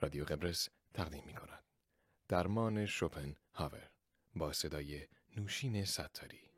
رادیو قبرس تقدیم می کند. درمان شوپن هاور با صدای نوشین ستاری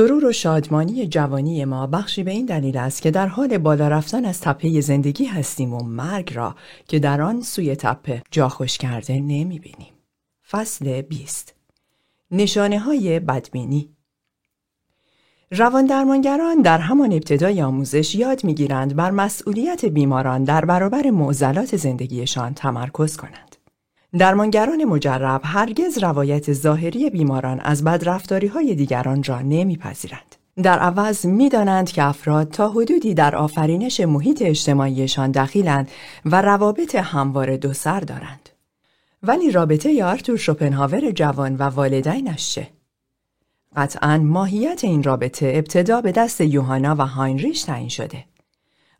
سرور و شادمانی جوانی ما بخشی به این دلیل است که در حال بالا رفتن از تپه زندگی هستیم و مرگ را که در آن سوی تپه جا خوش کرده نمی بینیم. فصل 20 نشانه های بدبینی روان درمانگران در همان ابتدای آموزش یاد می‌گیرند بر مسئولیت بیماران در برابر معضلات زندگیشان تمرکز کنند. درمانگران مجرب هرگز روایت ظاهری بیماران از بدرفتاری های دیگران را نمیپذیرند. در عوض می‌دانند که افراد تا حدودی در آفرینش محیط اجتماعیشان دخیلند و روابط هموار دو سر دارند. ولی رابطه آرتور شوپنهاور جوان و والدینش چه؟ قطعا ماهیت این رابطه ابتدا به دست یوهانا و هاینریش تعیین شده.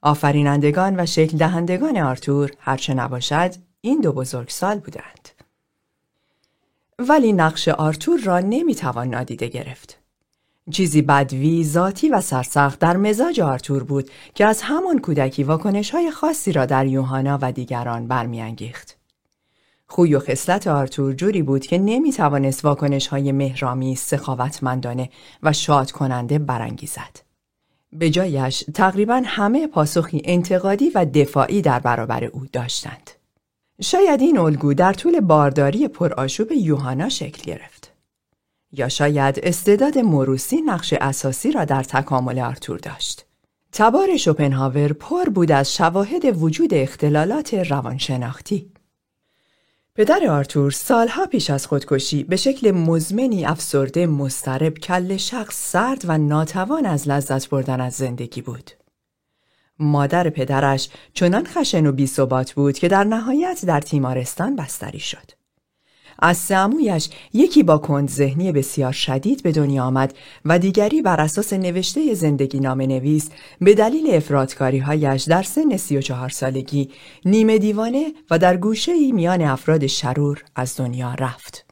آفرینندگان و شکل دهندگان آرتور هرچه نباشد این دو بزرگسال بودند. ولی نقش آرتور را نمی‌توان نادیده گرفت. چیزی بدوی، ذاتی و سرسخت در مزاج آرتور بود که از همان کودکی واکنش های خاصی را در یوهانا و دیگران برمیانگیخت. خوی و خصلت آرتور جوری بود که نمی توانست واکنش های مهرامی، سخاوتمندانه و شاد کننده برانگیزد. به جایش تقریبا همه پاسخی انتقادی و دفاعی در برابر او داشتند. شاید این الگو در طول بارداری پرآشوب یوهانا شکل گرفت. یا شاید استعداد موروسی نقش اساسی را در تکامل آرتور داشت. تبار شوپنهاور پر بود از شواهد وجود اختلالات روانشناختی. پدر آرتور سالها پیش از خودکشی به شکل مزمنی افسرده مسترب کل شخص سرد و ناتوان از لذت بردن از زندگی بود. مادر پدرش چنان خشن و بیثبات بود که در نهایت در تیمارستان بستری شد. از سعمویش یکی با کند ذهنی بسیار شدید به دنیا آمد و دیگری بر اساس نوشته زندگی نام نویس به دلیل افرادکاری هایش در سن سی و چهار سالگی نیمه دیوانه و در گوشه ای میان افراد شرور از دنیا رفت.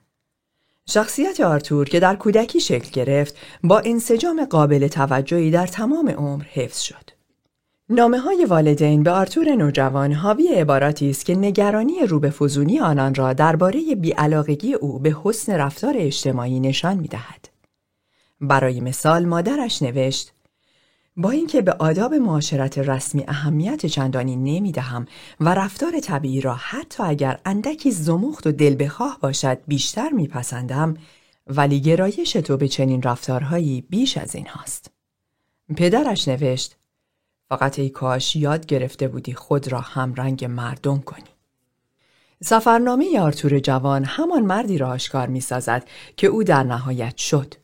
شخصیت آرتور که در کودکی شکل گرفت با انسجام قابل توجهی در تمام عمر حفظ شد. نامه های والدین به آرتور نوجوان حاوی عباراتی است که نگرانی رو به فزونی آنان را درباره بیعلاقگی او به حسن رفتار اجتماعی نشان می دهد. برای مثال مادرش نوشت با اینکه به آداب معاشرت رسمی اهمیت چندانی نمی دهم و رفتار طبیعی را حتی اگر اندکی زمخت و دل بخواه باشد بیشتر می پسندم ولی گرایش تو به چنین رفتارهایی بیش از این هاست. پدرش نوشت فقط ای کاش یاد گرفته بودی خود را همرنگ مردم کنی. سفرنامه آرتور جوان همان مردی را آشکار می سازد که او در نهایت شد.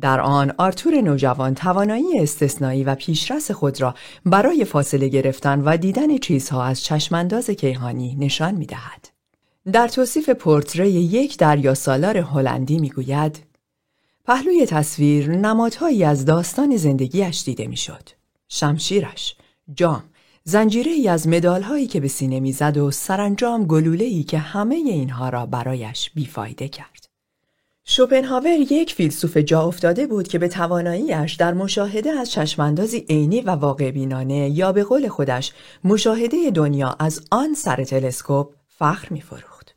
در آن آرتور نوجوان توانایی استثنایی و پیشرس خود را برای فاصله گرفتن و دیدن چیزها از چشمانداز کیهانی نشان می دهد. در توصیف پورتری یک دریا سالار هلندی می گوید پهلوی تصویر نمادهایی از داستان زندگیش دیده می شد. شمشیرش، جام، زنجیره ای از مدال هایی که به سینه می‌زد و سرانجام گلوله ای که همه اینها را برایش بیفایده کرد. شوپنهاور یک فیلسوف جا افتاده بود که به تواناییش در مشاهده از چشماندازی عینی و واقع بینانه یا به قول خودش مشاهده دنیا از آن سر تلسکوپ فخر میفروخت.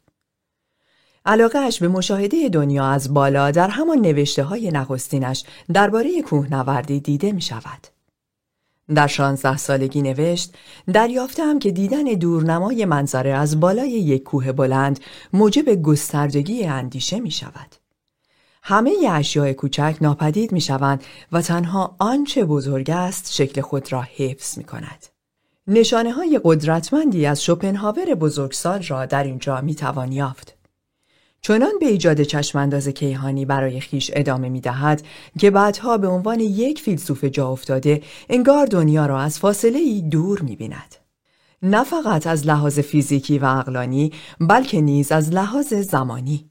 علاقهش به مشاهده دنیا از بالا در همان نوشته های نخستینش درباره کوهنوردی دیده می شود. در شانزده سالگی نوشت دریافتم که دیدن دورنمای منظره از بالای یک کوه بلند موجب گستردگی اندیشه می شود. همه اشیاء کوچک ناپدید می شوند و تنها آنچه بزرگ است شکل خود را حفظ می کند. نشانه های قدرتمندی از شوپنهاور بزرگسال را در اینجا می توان یافت. چنان به ایجاد چشمانداز کیهانی برای خیش ادامه می دهد که بعدها به عنوان یک فیلسوف جا افتاده انگار دنیا را از فاصله ای دور می بیند. نه فقط از لحاظ فیزیکی و عقلانی بلکه نیز از لحاظ زمانی.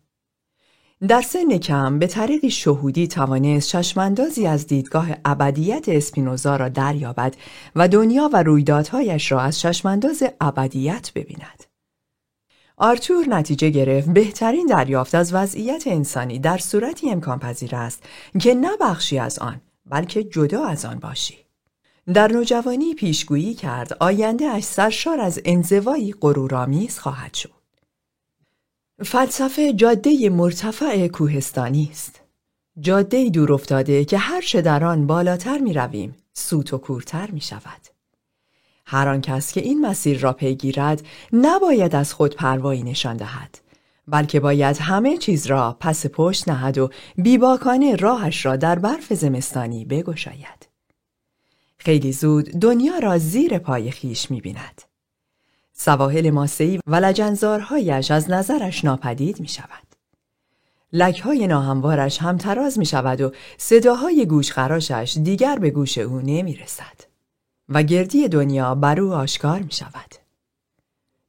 در سن کم به طریق شهودی توانست چشماندازی از دیدگاه ابدیت اسپینوزا را دریابد و دنیا و رویدادهایش را از چشمانداز ابدیت ببیند. آرتور نتیجه گرفت بهترین دریافت از وضعیت انسانی در صورتی امکان پذیر است که نه بخشی از آن بلکه جدا از آن باشی. در نوجوانی پیشگویی کرد آینده اش سرشار از انزوایی غرورآمیز خواهد شد. فلسفه جاده مرتفع کوهستانی است. جاده دور افتاده که هر چه در آن بالاتر می رویم سوت و کورتر می شود. هر آن کس که این مسیر را پیگیرد نباید از خود پروایی نشان دهد بلکه باید همه چیز را پس پشت نهد و بیباکانه راهش را در برف زمستانی بگشاید خیلی زود دنیا را زیر پای خیش می بیند. سواحل ماسهی و لجنزارهایش از نظرش ناپدید می شود. لکهای ناهموارش هم تراز می شود و صداهای گوشخراشش دیگر به گوش او نمی رسد. و گردی دنیا بر او آشکار می شود.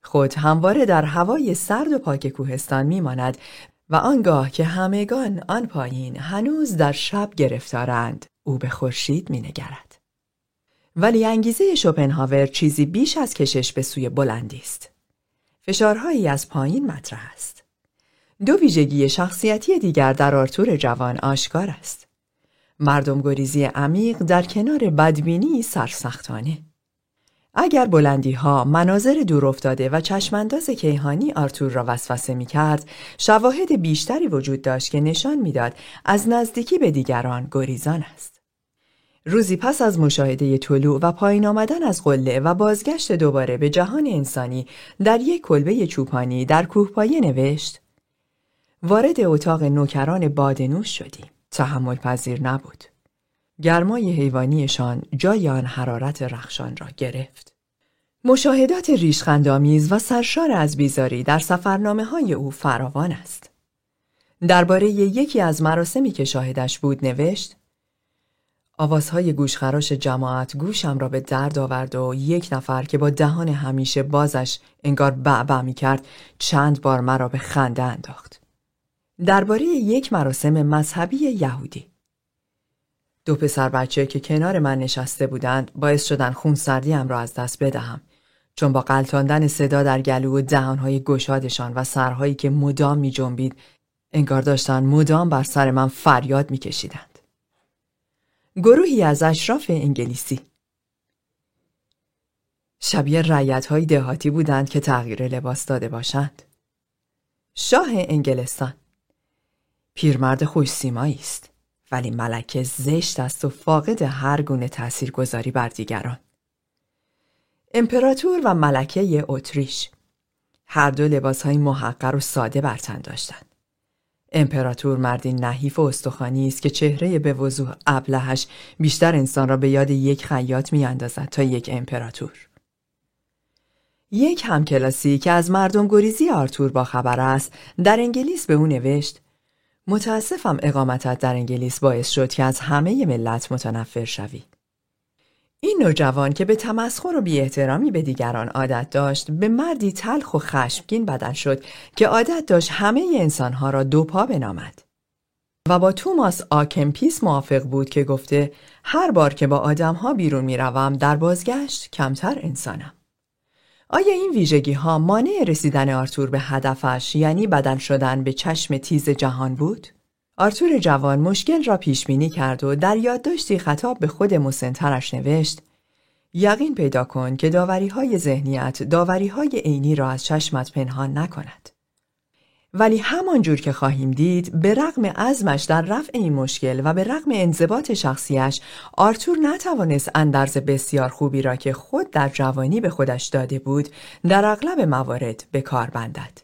خود همواره در هوای سرد و پاک کوهستان می ماند و آنگاه که همگان آن پایین هنوز در شب گرفتارند او به خورشید می نگرد. ولی انگیزه شوپنهاور چیزی بیش از کشش به سوی بلندی است. فشارهایی از پایین مطرح است. دو ویژگی شخصیتی دیگر در آرتور جوان آشکار است. مردم گریزی عمیق در کنار بدبینی سرسختانه. اگر بلندی ها مناظر دور افتاده و چشمانداز کیهانی آرتور را وسوسه می کرد، شواهد بیشتری وجود داشت که نشان می‌داد از نزدیکی به دیگران گریزان است. روزی پس از مشاهده طلوع و پایین آمدن از قله و بازگشت دوباره به جهان انسانی در یک کلبه چوپانی در کوهپایه نوشت وارد اتاق نوکران بادنوش شدیم. تحمل پذیر نبود. گرمای حیوانیشان جای آن حرارت رخشان را گرفت. مشاهدات ریشخندآمیز و سرشار از بیزاری در سفرنامه های او فراوان است. درباره یکی از مراسمی که شاهدش بود نوشت آوازهای گوشخراش جماعت گوشم را به درد آورد و یک نفر که با دهان همیشه بازش انگار بعبع می کرد چند بار مرا به خنده انداخت. درباره یک مراسم مذهبی یهودی دو پسر بچه که کنار من نشسته بودند باعث شدن خون سردیم را از دست بدهم چون با قلتاندن صدا در گلو و دهانهای گشادشان و سرهایی که مدام می جنبید انگار داشتن مدام بر سر من فریاد می کشیدند. گروهی از اشراف انگلیسی شبیه رعیت های دهاتی بودند که تغییر لباس داده باشند. شاه انگلستان پیرمرد خوش سیمایی است. ولی ملکه زشت است و فاقد هر گونه تاثیرگذاری بر دیگران. امپراتور و ملکه اتریش. هر دو لباس های محقر و ساده برتن داشتند. امپراتور مردی نحیف و استخوانی است که چهره به وضوح ابلهش بیشتر انسان را به یاد یک خیاط می اندازد تا یک امپراتور. یک همکلاسی که از مردم گریزی آرتور با خبر است در انگلیس به او نوشت متاسفم اقامتت در انگلیس باعث شد که از همه ملت متنفر شوی. این نوجوان که به تمسخر و بی احترامی به دیگران عادت داشت به مردی تلخ و خشمگین بدل شد که عادت داشت همه انسانها را دو پا بنامد. و با توماس آکمپیس موافق بود که گفته هر بار که با آدمها بیرون می‌روم در بازگشت کمتر انسانم. آیا این ویژگی ها مانع رسیدن آرتور به هدفش یعنی بدل شدن به چشم تیز جهان بود؟ آرتور جوان مشکل را پیش بینی کرد و در یادداشتی خطاب به خود مسنترش نوشت یقین پیدا کن که داوری های ذهنیت داوری های عینی را از چشمت پنهان نکند. ولی همان جور که خواهیم دید به رغم عزمش در رفع این مشکل و به رغم انضباط شخصیش آرتور نتوانست اندرز بسیار خوبی را که خود در جوانی به خودش داده بود در اغلب موارد به کار بندد.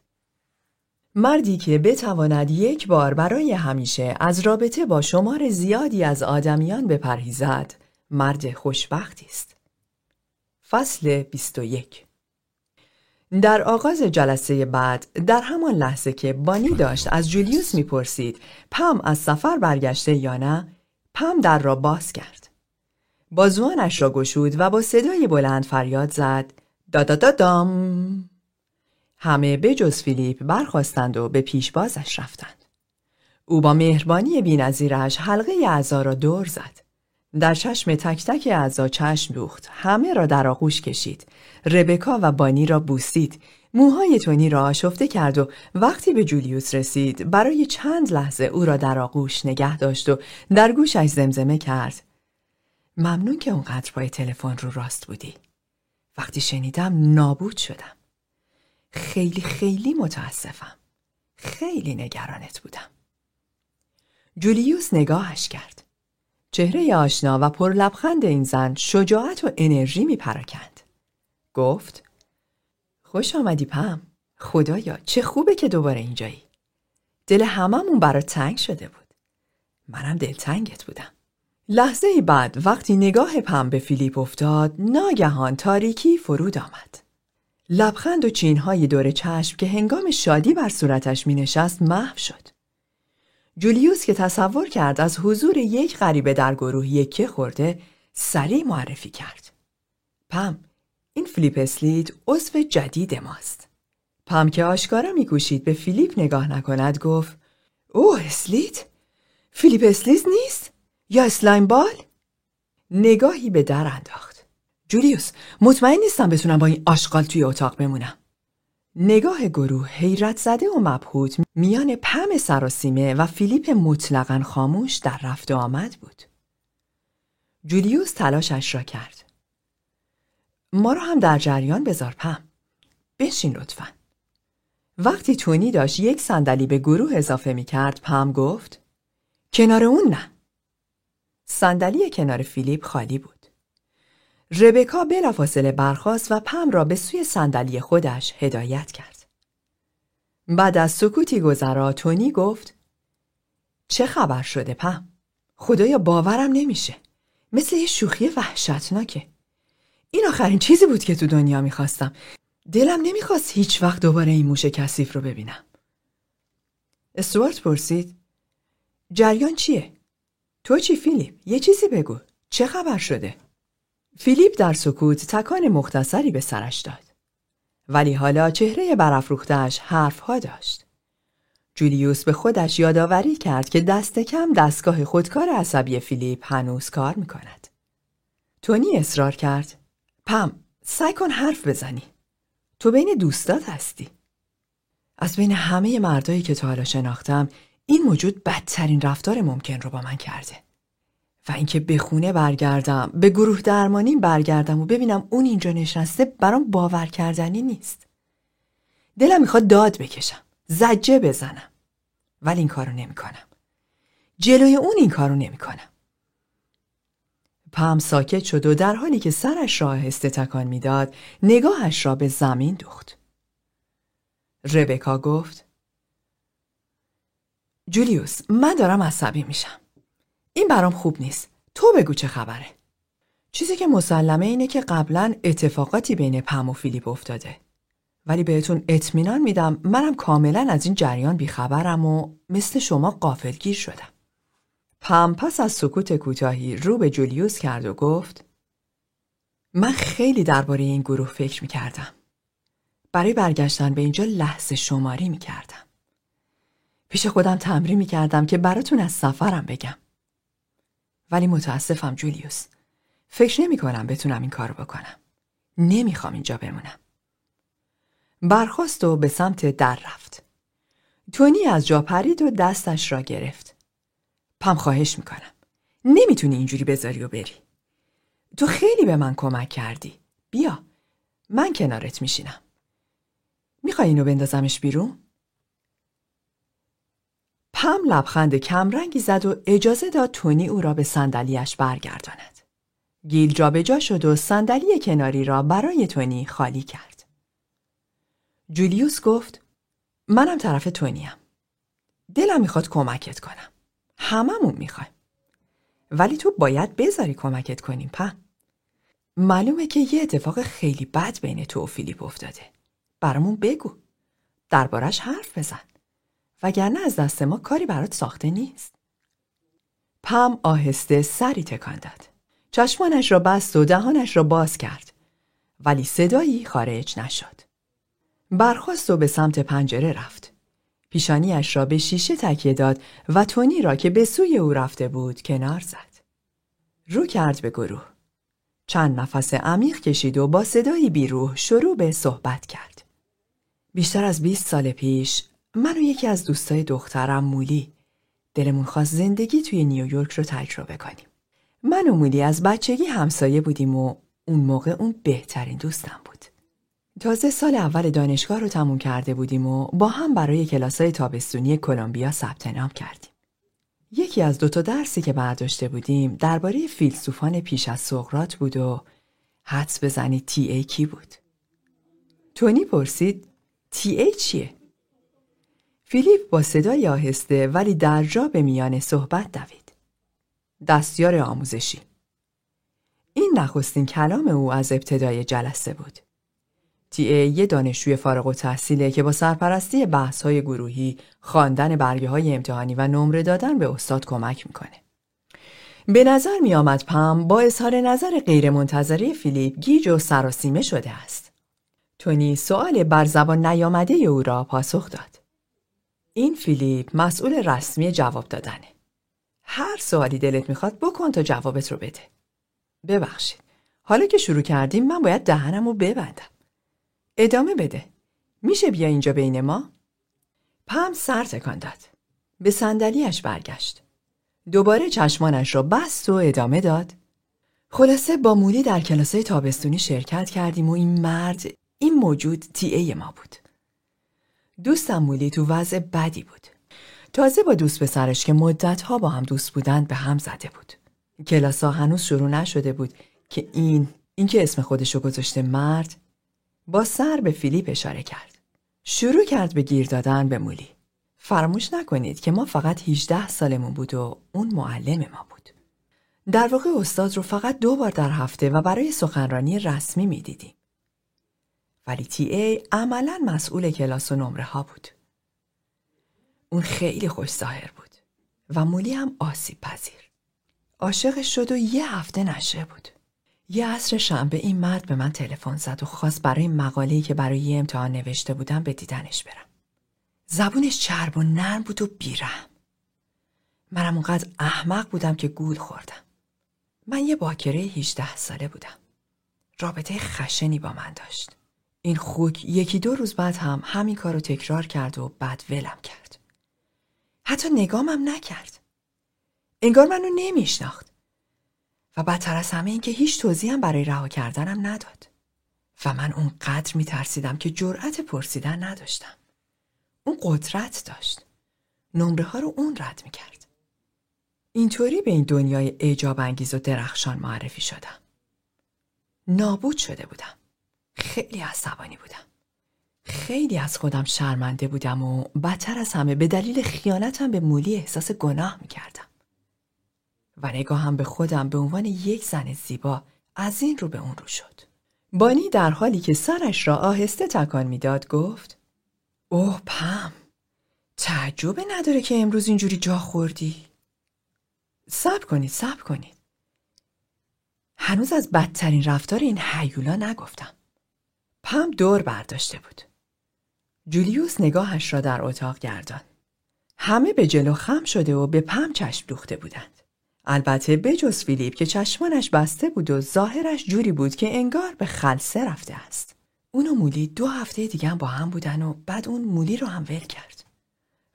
مردی که بتواند یک بار برای همیشه از رابطه با شمار زیادی از آدمیان بپرهیزد مرد خوشبختی است. فصل 21 در آغاز جلسه بعد در همان لحظه که بانی داشت از جولیوس می‌پرسید پم از سفر برگشته یا نه پم در را باز کرد. بازوانش را گشود و با صدای بلند فریاد زد دادا دام. همه به جز فیلیپ برخواستند و به پیش بازش رفتند. او با مهربانی بینظیرش حلقه اعضا را دور زد. در چشم تک تک اعضا چشم دوخت. همه را در آغوش کشید. ربکا و بانی را بوسید. موهای تونی را آشفته کرد و وقتی به جولیوس رسید برای چند لحظه او را در آغوش نگه داشت و در گوشش زمزمه کرد. ممنون که اونقدر پای تلفن رو راست بودی. وقتی شنیدم نابود شدم. خیلی خیلی متاسفم. خیلی نگرانت بودم. جولیوس نگاهش کرد. چهره آشنا و پر لبخند این زن شجاعت و انرژی می پراکند. گفت خوش آمدی پم. خدایا چه خوبه که دوباره اینجایی. دل هممون برا تنگ شده بود. منم دلتنگت بودم. لحظه بعد وقتی نگاه پم به فیلیپ افتاد ناگهان تاریکی فرود آمد. لبخند و چینهای دور چشم که هنگام شادی بر صورتش می نشست محو شد. جولیوس که تصور کرد از حضور یک غریبه در گروه یکه خورده سریع معرفی کرد. پم این فیلیپ اسلید عضو جدید ماست. پم که آشکارا میکوشید به فیلیپ نگاه نکند گفت او اسلید فیلیپ اسلیز نیست؟ یا اسلایم بال؟ نگاهی به در انداخت. جولیوس مطمئن نیستم بتونم با این آشغال توی اتاق بمونم. نگاه گروه حیرت زده و مبهوت میان پم سراسیمه و فیلیپ مطلقا خاموش در رفت و آمد بود. جولیوس تلاشش را کرد. ما را هم در جریان بذار پم. بشین لطفا. وقتی تونی داشت یک صندلی به گروه اضافه می کرد پم گفت کنار اون نه. صندلی کنار فیلیپ خالی بود. ربکا بلافاصله برخاست و پم را به سوی صندلی خودش هدایت کرد. بعد از سکوتی گذرا تونی گفت چه خبر شده پم؟ خدایا باورم نمیشه. مثل یه شوخی وحشتناکه. این آخرین چیزی بود که تو دنیا می‌خواستم. دلم نمی‌خواست هیچ وقت دوباره این موش کثیف رو ببینم. استوارت پرسید جریان چیه؟ تو چی فیلیپ؟ یه چیزی بگو. چه خبر شده؟ فیلیپ در سکوت تکان مختصری به سرش داد. ولی حالا چهره برافروختهاش حرفها داشت. جولیوس به خودش یادآوری کرد که دست کم دستگاه خودکار عصبی فیلیپ هنوز کار می‌کند. تونی اصرار کرد. پم، سعی کن حرف بزنی. تو بین دوستات هستی. از بین همه مردایی که تا حالا شناختم این موجود بدترین رفتار ممکن رو با من کرده. و اینکه به خونه برگردم به گروه درمانی برگردم و ببینم اون اینجا نشسته برام باور کردنی نیست. دلم می‌خواد داد بکشم زجه بزنم ولی این کارو نمی‌کنم. جلوی اون این کارو نمی‌کنم. پم ساکت شد و در حالی که سرش را آهسته تکان می‌داد نگاهش را به زمین دوخت. ربکا گفت جولیوس من دارم عصبی میشم. این برام خوب نیست. تو بگو چه خبره. چیزی که مسلمه اینه که قبلا اتفاقاتی بین پم و فیلیپ افتاده. ولی بهتون اطمینان میدم منم کاملا از این جریان بیخبرم و مثل شما قافلگیر شدم. پم پس از سکوت کوتاهی رو به جولیوس کرد و گفت من خیلی درباره این گروه فکر می‌کردم. برای برگشتن به اینجا لحظه شماری می‌کردم. پیش خودم تمرین می‌کردم که براتون از سفرم بگم. ولی متاسفم جولیوس. فکر نمی کنم بتونم این کارو بکنم. نمی‌خوام اینجا بمونم. برخواست و به سمت در رفت. تونی از جا پرید و دستش را گرفت. پم خواهش می‌کنم. نمی‌تونی اینجوری بذاری و بری. تو خیلی به من کمک کردی. بیا. من کنارت میشینم. می‌خوای اینو بندازمش بیرون؟ پم لبخند کمرنگی زد و اجازه داد تونی او را به صندلیاش برگرداند. گیل جابجا شد و صندلی کناری را برای تونی خالی کرد. جولیوس گفت منم طرف تونیم. دلم می‌خواد کمکت کنم. هممون می‌خوایم. ولی تو باید بذاری کمکت کنیم پم. معلومه که یه اتفاق خیلی بد بین تو و فیلیپ افتاده. برامون بگو. دربارش حرف بزن. وگرنه از دست ما کاری برات ساخته نیست. پم آهسته سری تکان داد. چشمانش را بست و دهانش را باز کرد. ولی صدایی خارج نشد. برخواست و به سمت پنجره رفت. پیشانیش را به شیشه تکیه داد و تونی را که به سوی او رفته بود کنار زد. رو کرد به گروه. چند نفس عمیق کشید و با صدایی بیروح شروع به صحبت کرد. بیشتر از 20 سال پیش من و یکی از دوستای دخترم مولی دلمون خواست زندگی توی نیویورک رو تجربه کنیم. من و مولی از بچگی همسایه بودیم و اون موقع اون بهترین دوستم بود. تازه سال اول دانشگاه رو تموم کرده بودیم و با هم برای کلاسای تابستونی کلمبیا ثبت نام کردیم. یکی از دوتا درسی که برداشته بودیم درباره فیلسوفان پیش از سقرات بود و حدس بزنید تی ای کی بود. تونی پرسید تی ای چیه؟ فیلیپ با صدای آهسته ولی در جا به میان صحبت دوید. دستیار آموزشی این نخستین کلام او از ابتدای جلسه بود. تی ای یه دانشجوی فارغ و تحصیله که با سرپرستی بحث های گروهی، خواندن برگه های امتحانی و نمره دادن به استاد کمک می‌کنه. به نظر می آمد پم با اظهار نظر غیرمنتظره فیلیپ گیج و سراسیمه شده است. تونی سوال بر زبان نیامده او را پاسخ داد. این فیلیپ مسئول رسمی جواب دادنه. هر سوالی دلت می‌خواد بکن تا جوابت رو بده. ببخشید. حالا که شروع کردیم من باید دهنم رو ببندم. ادامه بده. میشه بیا اینجا بین ما؟ پم سر تکان داد. به صندلیاش برگشت. دوباره چشمانش را بست و ادامه داد. خلاصه با مولی در کلاسه تابستونی شرکت کردیم و این مرد این موجود تی ای ما بود. دوستم مولی تو وضع بدی بود. تازه با دوست پسرش که مدتها با هم دوست بودند به هم زده بود. کلاسا هنوز شروع نشده بود که این این که اسم خودشو گذاشته مرد با سر به فیلیپ اشاره کرد. شروع کرد به گیر دادن به مولی. فراموش نکنید که ما فقط 18 سالمون بود و اون معلم ما بود. در واقع استاد رو فقط دو بار در هفته و برای سخنرانی رسمی می‌دیدیم. ولی تی ای عملا مسئول کلاس و نمره ها بود. اون خیلی خوش ظاهر بود و مولی هم آسیب پذیر. عاشقش شد و یه هفته نشه بود. یه عصر شنبه این مرد به من تلفن زد و خواست برای مقاله‌ای که برای یه امتحان نوشته بودم به دیدنش برم. زبونش چرب و نرم بود و بیرم. منم اونقدر احمق بودم که گول خوردم. من یه باکره 18 ساله بودم. رابطه خشنی با من داشت. این خوک یکی دو روز بعد هم همین کارو تکرار کرد و بعد ولم کرد. حتی نگامم نکرد. انگار منو نمیشناخت. و بدتر از همه این که هیچ توضیح هم برای رها کردنم نداد. و من اون قدر می ترسیدم که جرأت پرسیدن نداشتم. اون قدرت داشت. نمره ها رو اون رد می کرد. اینطوری به این دنیای اعجاب انگیز و درخشان معرفی شدم. نابود شده بودم. خیلی عصبانی بودم. خیلی از خودم شرمنده بودم و بدتر از همه به دلیل خیانتم به مولی احساس گناه می کردم. و نگاهم به خودم به عنوان یک زن زیبا از این رو به اون رو شد. بانی در حالی که سرش را آهسته تکان می‌داد گفت اوه پم تعجب نداره که امروز اینجوری جا خوردی صبر کنید صبر کنید هنوز از بدترین رفتار این حیولا نگفتم پم دور برداشته بود جولیوس نگاهش را در اتاق گردان همه به جلو خم شده و به پم چشم دوخته بودند البته بجز فیلیپ که چشمانش بسته بود و ظاهرش جوری بود که انگار به خلصه رفته است. اون و مولی دو هفته دیگه با هم بودن و بعد اون مولی رو هم ول کرد.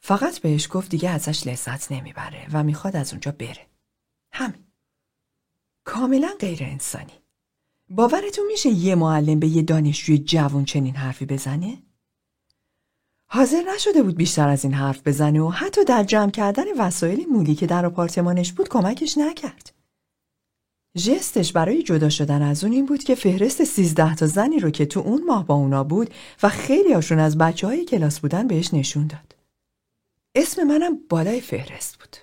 فقط بهش گفت دیگه ازش لذت نمی‌بره و می‌خواد از اونجا بره. همین. کاملا غیر انسانی. باورتون میشه یه معلم به یه دانشجوی جوان چنین حرفی بزنه؟ حاضر نشده بود بیشتر از این حرف بزنه و حتی در جمع کردن وسایل مولی که در آپارتمانش بود کمکش نکرد. جستش برای جدا شدن از اون این بود که فهرست سیزده تا زنی رو که تو اون ماه با اونا بود و خیلی هاشون از بچه های کلاس بودن بهش نشون داد. اسم منم بالای فهرست بود.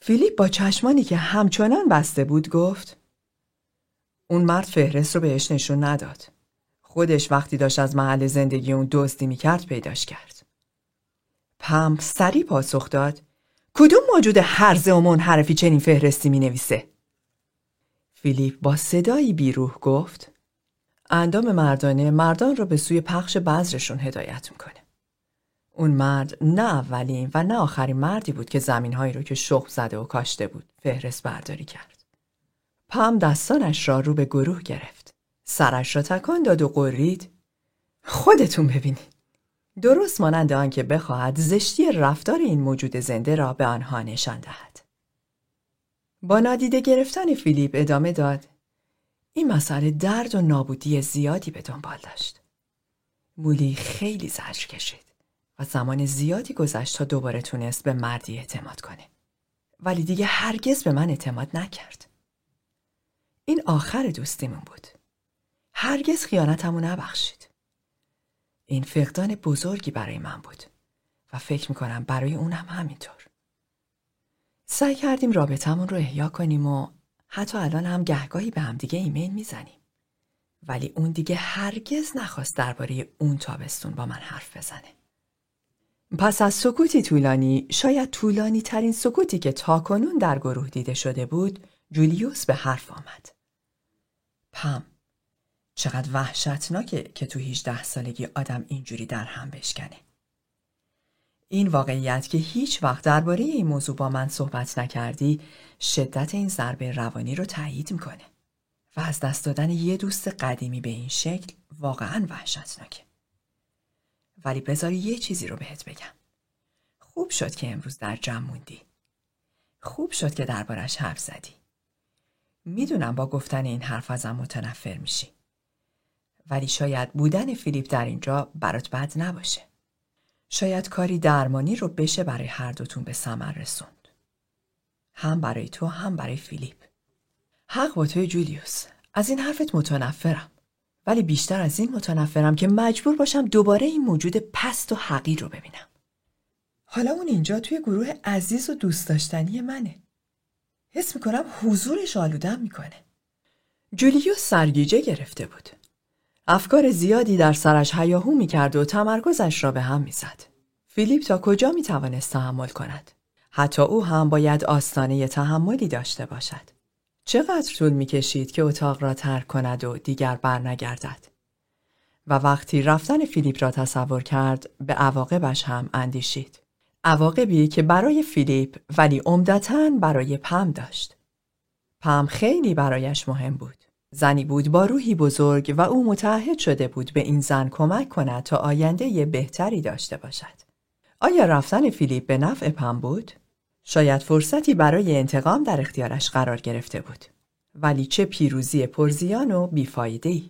فیلیپ با چشمانی که همچنان بسته بود گفت اون مرد فهرست رو بهش نشون نداد. خودش وقتی داشت از محل زندگی اون دزدی می‌کرد پیداش کرد. پمپ سری پاسخ داد کدوم موجود هرزه و منحرفی چنین فهرستی می نویسه؟ فیلیپ با صدایی بیروح گفت اندام مردانه مردان را به سوی پخش بذرشون هدایت می‌کنه. اون مرد نه اولین و نه آخرین مردی بود که زمینهایی رو که شخم زده و کاشته بود فهرست برداری کرد. پام دستانش را رو به گروه گرفت. سرش را تکان داد و قرید خودتون ببینید. درست مانند آنکه بخواهد زشتی رفتار این موجود زنده را به آنها نشان دهد. با نادیده گرفتن فیلیپ ادامه داد این مسئله درد و نابودی زیادی به دنبال داشت. مولی خیلی زجر کشید و زمان زیادی گذشت تا دوباره تونست به مردی اعتماد کنه. ولی دیگه هرگز به من اعتماد نکرد. این آخر دوستیمون بود. هرگز خیانتمو نبخشید. این فقدان بزرگی برای من بود و فکر می‌کنم برای اونم همینطور. سعی کردیم رابطمون رو احیا کنیم و حتی الان هم گهگاهی به هم دیگه ایمیل می‌زنیم. ولی اون دیگه هرگز نخواست درباره اون تابستون با من حرف بزنه. پس از سکوتی طولانی، شاید طولانی ترین سکوتی که تاکنون در گروه دیده شده بود، جولیوس به حرف آمد. پم، چقدر وحشتناکه که تو 18 سالگی آدم اینجوری در هم بشکنه. این واقعیت که هیچ وقت درباره این موضوع با من صحبت نکردی شدت این ضربه روانی رو تایید می‌کنه و از دست دادن یه دوست قدیمی به این شکل واقعا وحشتناکه. ولی بذاری یه چیزی رو بهت بگم. خوب شد که امروز در جمع موندی. خوب شد که دربارش حرف زدی. می‌دونم با گفتن این حرف ازم متنفر میشی. ولی شاید بودن فیلیپ در اینجا برات بد نباشه. شاید کاری درمانی رو بشه برای هر دوتون به ثمر رسوند. هم برای تو هم برای فیلیپ. حق با توی جولیوس. از این حرفت متنفرم. ولی بیشتر از این متنفرم که مجبور باشم دوباره این موجود پست و حقیر رو ببینم. حالا اون اینجا توی گروه عزیز و دوست داشتنی منه. حس می‌کنم حضورش آلودم می‌کنه. جولیوس سرگیجه گرفته بود. افکار زیادی در سرش هیاهو می‌کرد و تمرکزش را به هم می‌زد. فیلیپ تا کجا می‌توانست تحمل کند؟ حتی او هم باید آستانه تحملی داشته باشد. چقدر طول می‌کشید که اتاق را ترک کند و دیگر برنگردد؟ و وقتی رفتن فیلیپ را تصور کرد به عواقبش هم اندیشید. عواقبی که برای فیلیپ ولی عمدتا برای پم داشت. پم خیلی برایش مهم بود. زنی بود با روحی بزرگ و او متعهد شده بود به این زن کمک کند تا آینده بهتری داشته باشد. آیا رفتن فیلیپ به نفع پم بود؟ شاید فرصتی برای انتقام در اختیارش قرار گرفته بود. ولی چه پیروزی پرزیان و بیفایده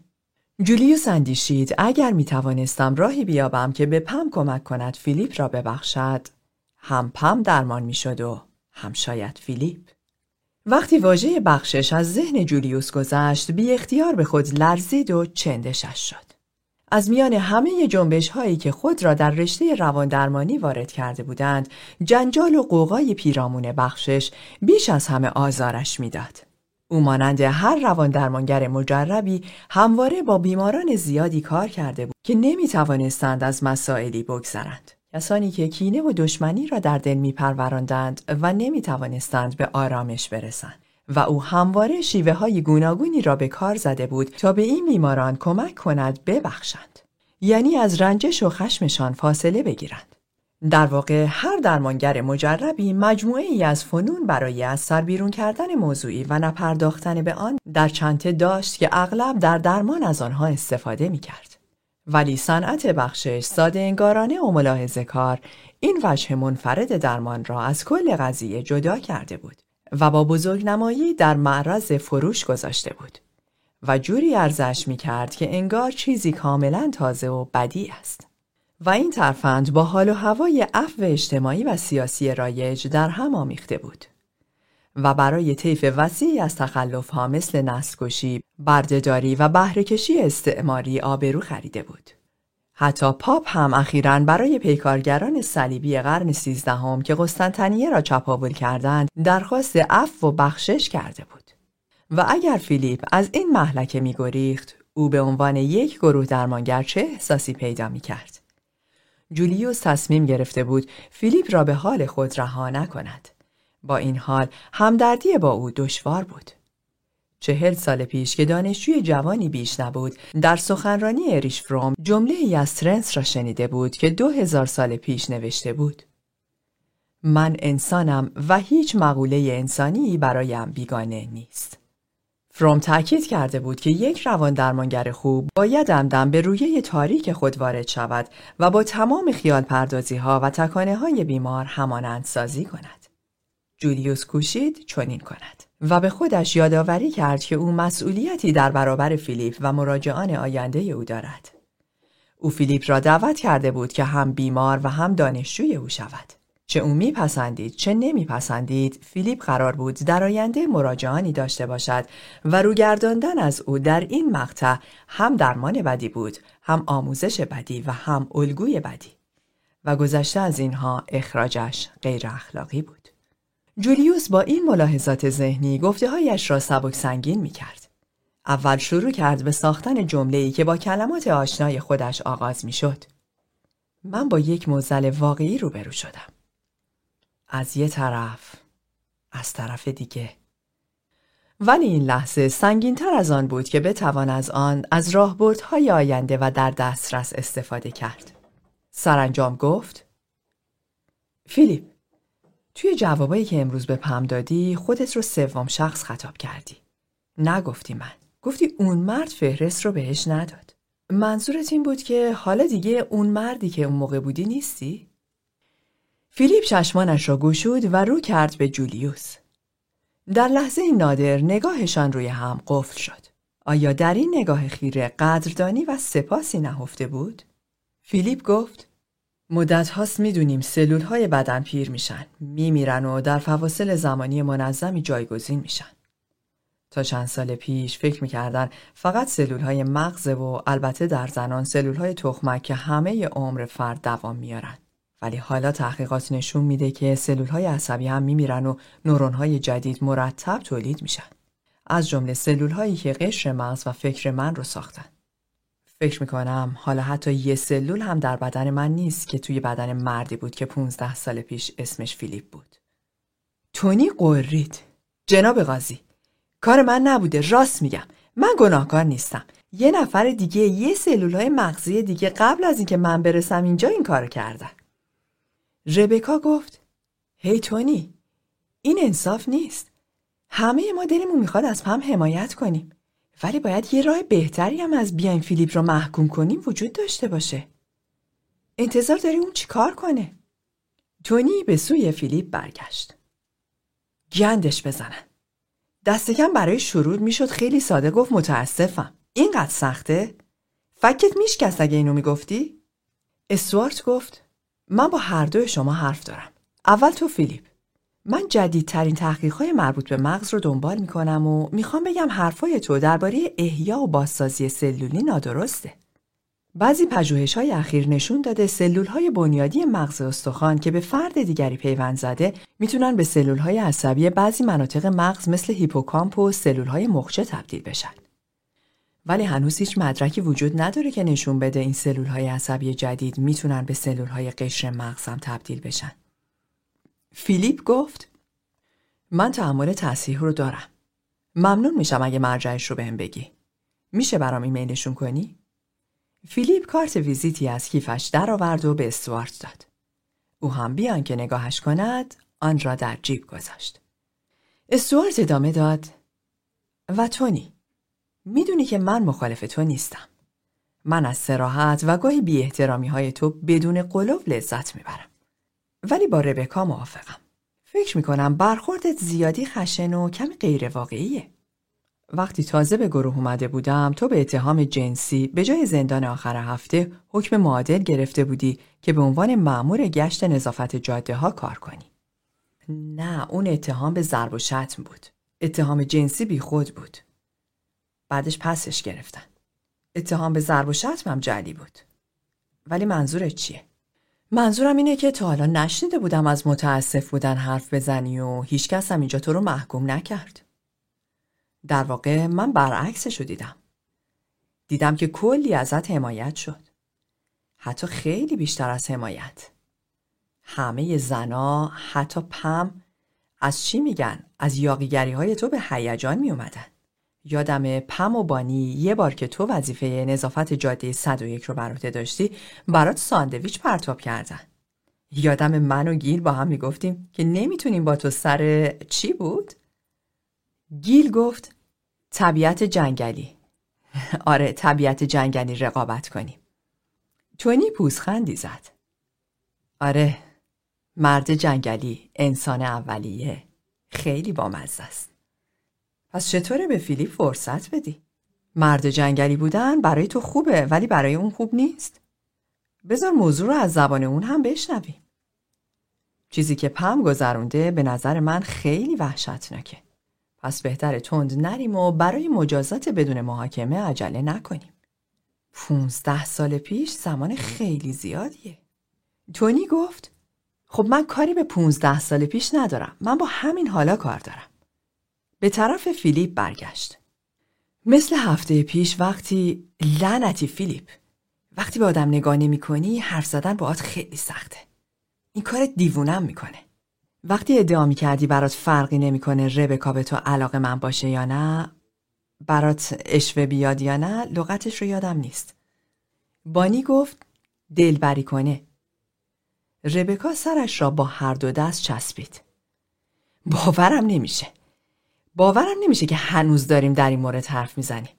جولیوس اندیشید اگر می توانستم راهی بیابم که به پم کمک کند فیلیپ را ببخشد هم پم درمان می شد و هم شاید فیلیپ. وقتی واژه بخشش از ذهن جولیوس گذشت بی اختیار به خود لرزید و چندشش شد. از میان همه جنبش هایی که خود را در رشته روان درمانی وارد کرده بودند جنجال و قوقای پیرامون بخشش بیش از همه آزارش می‌داد. او مانند هر روان درمانگر مجربی همواره با بیماران زیادی کار کرده بود که نمی توانستند از مسائلی بگذرند. کسانی که کینه و دشمنی را در دل می پروراندند و نمی توانستند به آرامش برسند. و او همواره شیوه های گوناگونی را به کار زده بود تا به این بیماران کمک کند ببخشند. یعنی از رنجش و خشمشان فاصله بگیرند. در واقع هر درمانگر مجربی مجموعه ای از فنون برای از سر بیرون کردن موضوعی و نپرداختن به آن در چنته داشت که اغلب در درمان از آنها استفاده می کرد. ولی صنعت بخشش ساده انگارانه و ملاحظه کار این وجه منفرد درمان را از کل قضیه جدا کرده بود و با بزرگ نمایی در معرض فروش گذاشته بود و جوری ارزش می کرد که انگار چیزی کاملا تازه و بدی است. و این ترفند با حال و هوای عفو اجتماعی و سیاسی رایج در هم آمیخته بود. و برای طیف وسیعی از تخلف ها مثل نسلکشی، بردهداری و بهرهکشی استعماری آبرو خریده بود. حتی پاپ هم اخیرا برای پیکارگران صلیبی قرن سیزدهم که قسطنطنیه را چپاول کردند درخواست عفو و بخشش کرده بود و اگر فیلیپ از این محلکه میگریخت او به عنوان یک گروه درمانگر چه احساسی پیدا می کرد. جولیوس تصمیم گرفته بود فیلیپ را به حال خود رها نکند. با این حال همدردی با او دشوار بود. چهل سال پیش که دانشجوی جوانی بیش نبود در سخنرانی اریش فروم جمله ترنس را شنیده بود که دو هزار سال پیش نوشته بود. من انسانم و هیچ مقوله انسانی برایم بیگانه نیست. فروم تاکید کرده بود که یک روان درمانگر خوب باید دمدم به رویه تاریک خود وارد شود و با تمام خیال پردازی ها و تکانه های بیمار همانند سازی کند. جولیوس کوشید چنین کند و به خودش یادآوری کرد که او مسئولیتی در برابر فیلیپ و مراجعان آینده او دارد. او فیلیپ را دعوت کرده بود که هم بیمار و هم دانشجوی او شود. چه او میپسندید چه نمیپسندید فیلیپ قرار بود در آینده مراجعانی داشته باشد و روگرداندن از او در این مقطع هم درمان بدی بود هم آموزش بدی و هم الگوی بدی و گذشته از اینها اخراجش غیر اخلاقی بود جولیوس با این ملاحظات ذهنی گفته هایش را سبک سنگین می کرد. اول شروع کرد به ساختن جمله که با کلمات آشنای خودش آغاز می شد. من با یک موزل واقعی روبرو شدم. از یه طرف از طرف دیگه ولی این لحظه سنگینتر از آن بود که بتوان از آن از راهبردهای آینده و در دسترس استفاده کرد سرانجام گفت فیلیپ توی جوابایی که امروز به پم دادی خودت رو سوم شخص خطاب کردی نگفتی من گفتی اون مرد فهرست رو بهش نداد منظورت این بود که حالا دیگه اون مردی که اون موقع بودی نیستی؟ فیلیپ چشمانش را گشود و رو کرد به جولیوس. در لحظه نادر نگاهشان روی هم قفل شد. آیا در این نگاه خیره قدردانی و سپاسی نهفته بود؟ فیلیپ گفت مدت هاست می‌دونیم سلول های بدن پیر میشن میمیرن و در فواصل زمانی منظمی جایگزین میشن تا چند سال پیش فکر می‌کردن فقط سلول های مغز و البته در زنان سلول های تخمک که همه عمر فرد دوام میارن ولی حالا تحقیقات نشون میده که سلول های عصبی هم میمیرن و نورون های جدید مرتب تولید میشن. از جمله سلول هایی که قشر مغز و فکر من رو ساختن. فکر می‌کنم حالا حتی یه سلول هم در بدن من نیست که توی بدن مردی بود که 15 سال پیش اسمش فیلیپ بود. تونی قرید. جناب قاضی. کار من نبوده راست میگم. من گناهکار نیستم. یه نفر دیگه یه سلول های مغزی دیگه قبل از اینکه من برسم اینجا این کارو کردن. ربکا گفت هی تونی این انصاف نیست همه ما دلمون می‌خواد از پم حمایت کنیم ولی باید یه راه بهتری هم از بیاین فیلیپ رو محکوم کنیم وجود داشته باشه. انتظار داری اون چیکار کنه؟ تونی به سوی فیلیپ برگشت. گندش بزنن. دست کم برای شروع می‌شد خیلی ساده گفت متاسفم. اینقدر سخته؟ فکت میشکست اگه اینو می‌گفتی؟ استوارت گفت من با هر دوی شما حرف دارم. اول تو فیلیپ. من جدیدترین تحقیقات مربوط به مغز رو دنبال می‌کنم و می‌خوام بگم حرفای تو درباره احیا و بازسازی سلولی نادرسته. بعضی پژوهش های اخیر نشون داده سلول های بنیادی مغز استخوان که به فرد دیگری پیوند زده می‌تونن به سلول های عصبی بعضی مناطق مغز مثل هیپوکامپ و سلول های مخچه تبدیل بشن. ولی هنوز هیچ مدرکی وجود نداره که نشون بده این سلول های عصبی جدید می‌تونن به سلول های قشر مغزم تبدیل بشن. فیلیپ گفت من تحمل تصحیح رو دارم. ممنون میشم اگه مرجعش رو بهم بگی. میشه برام ایمیلشون کنی؟ فیلیپ کارت ویزیتی از کیفش درآورد و به استوارت داد. او هم بیان که نگاهش کند آن را در جیب گذاشت. استوارت ادامه داد و تونی می‌دونی که من مخالف تو نیستم. من از سراحت و گاهی بی های تو بدون قلوب لذت می‌برم. ولی با ربکا موافقم. فکر می‌کنم برخوردت زیادی خشن و کمی غیر واقعیه. وقتی تازه به گروه اومده بودم تو به اتهام جنسی به جای زندان آخر هفته حکم معادل گرفته بودی که به عنوان معمور گشت نظافت جاده ها کار کنی. نه اون اتهام به ضرب و شتم بود. اتهام جنسی بی خود بود. بعدش پسش گرفتن. اتهام به ضرب و شتمم جلی بود. ولی منظورت چیه؟ منظورم اینه که تا حالا نشنیده بودم از متاسف بودن حرف بزنی و هیچ کس هم اینجا تو رو محکوم نکرد. در واقع من برعکسش رو دیدم. دیدم که کلی ازت حمایت شد. حتی خیلی بیشتر از حمایت. همه زنا حتی پم از چی میگن؟ از یاقیگری های تو به هیجان می اومدن. یادم پم و بانی یه بار که تو وظیفه نظافت جاده 101 رو بر داشتی برات ساندویچ پرتاب کردن. یادم من و گیل با هم می‌گفتیم که نمی‌تونیم با تو سر چی بود؟ گیل گفت طبیعت جنگلی. آره طبیعت جنگلی رقابت کنیم. تونی پوزخندی زد. آره مرد جنگلی انسان اولیه. خیلی بامزه است. پس چطوره به فیلیپ فرصت بدی؟ مرد جنگلی بودن برای تو خوبه ولی برای اون خوب نیست بذار موضوع رو از زبان اون هم بشنویم چیزی که پم گذرونده به نظر من خیلی وحشتناکه پس بهتر تند نریم و برای مجازات بدون محاکمه عجله نکنیم. پونزده سال پیش زمان خیلی زیادیه. تونی گفت خب من کاری به پونزده سال پیش ندارم. من با همین حالا کار دارم. به طرف فیلیپ برگشت. مثل هفته پیش وقتی لعنتی فیلیپ وقتی به آدم نگاه نمی کنی حرف زدن باهات خیلی سخته. این کار دیوونم می‌کنه. وقتی ادعا می کردی برات فرقی نمی‌کنه ربکا به تو علاقه من باشه یا نه برات اشوه بیاد یا نه لغتش رو یادم نیست بانی گفت دلبری کنه ربکا سرش را با هر دو دست چسبید باورم نمیشه باورم نمیشه که هنوز داریم در این مورد حرف می‌زنیم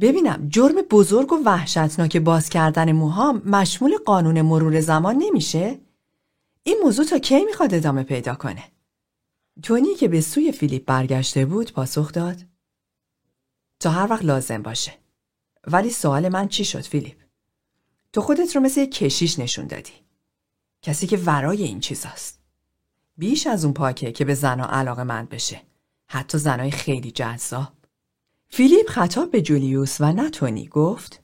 ببینم جرم بزرگ و وحشتناک باز کردن موهام مشمول قانون مرور زمان نمیشه؟ این موضوع تا کی می‌خواد ادامه پیدا کنه؟ تونی که به سوی فیلیپ برگشته بود پاسخ داد تا هر وقت لازم باشه ولی سوال من چی شد فیلیپ؟ تو خودت رو مثل یک کشیش نشون دادی کسی که ورای این چیزاست بیش از اون پاکه که به زنا علاقه مند بشه حتی زنای خیلی جذاب فیلیپ خطاب به جولیوس و نه تونی گفت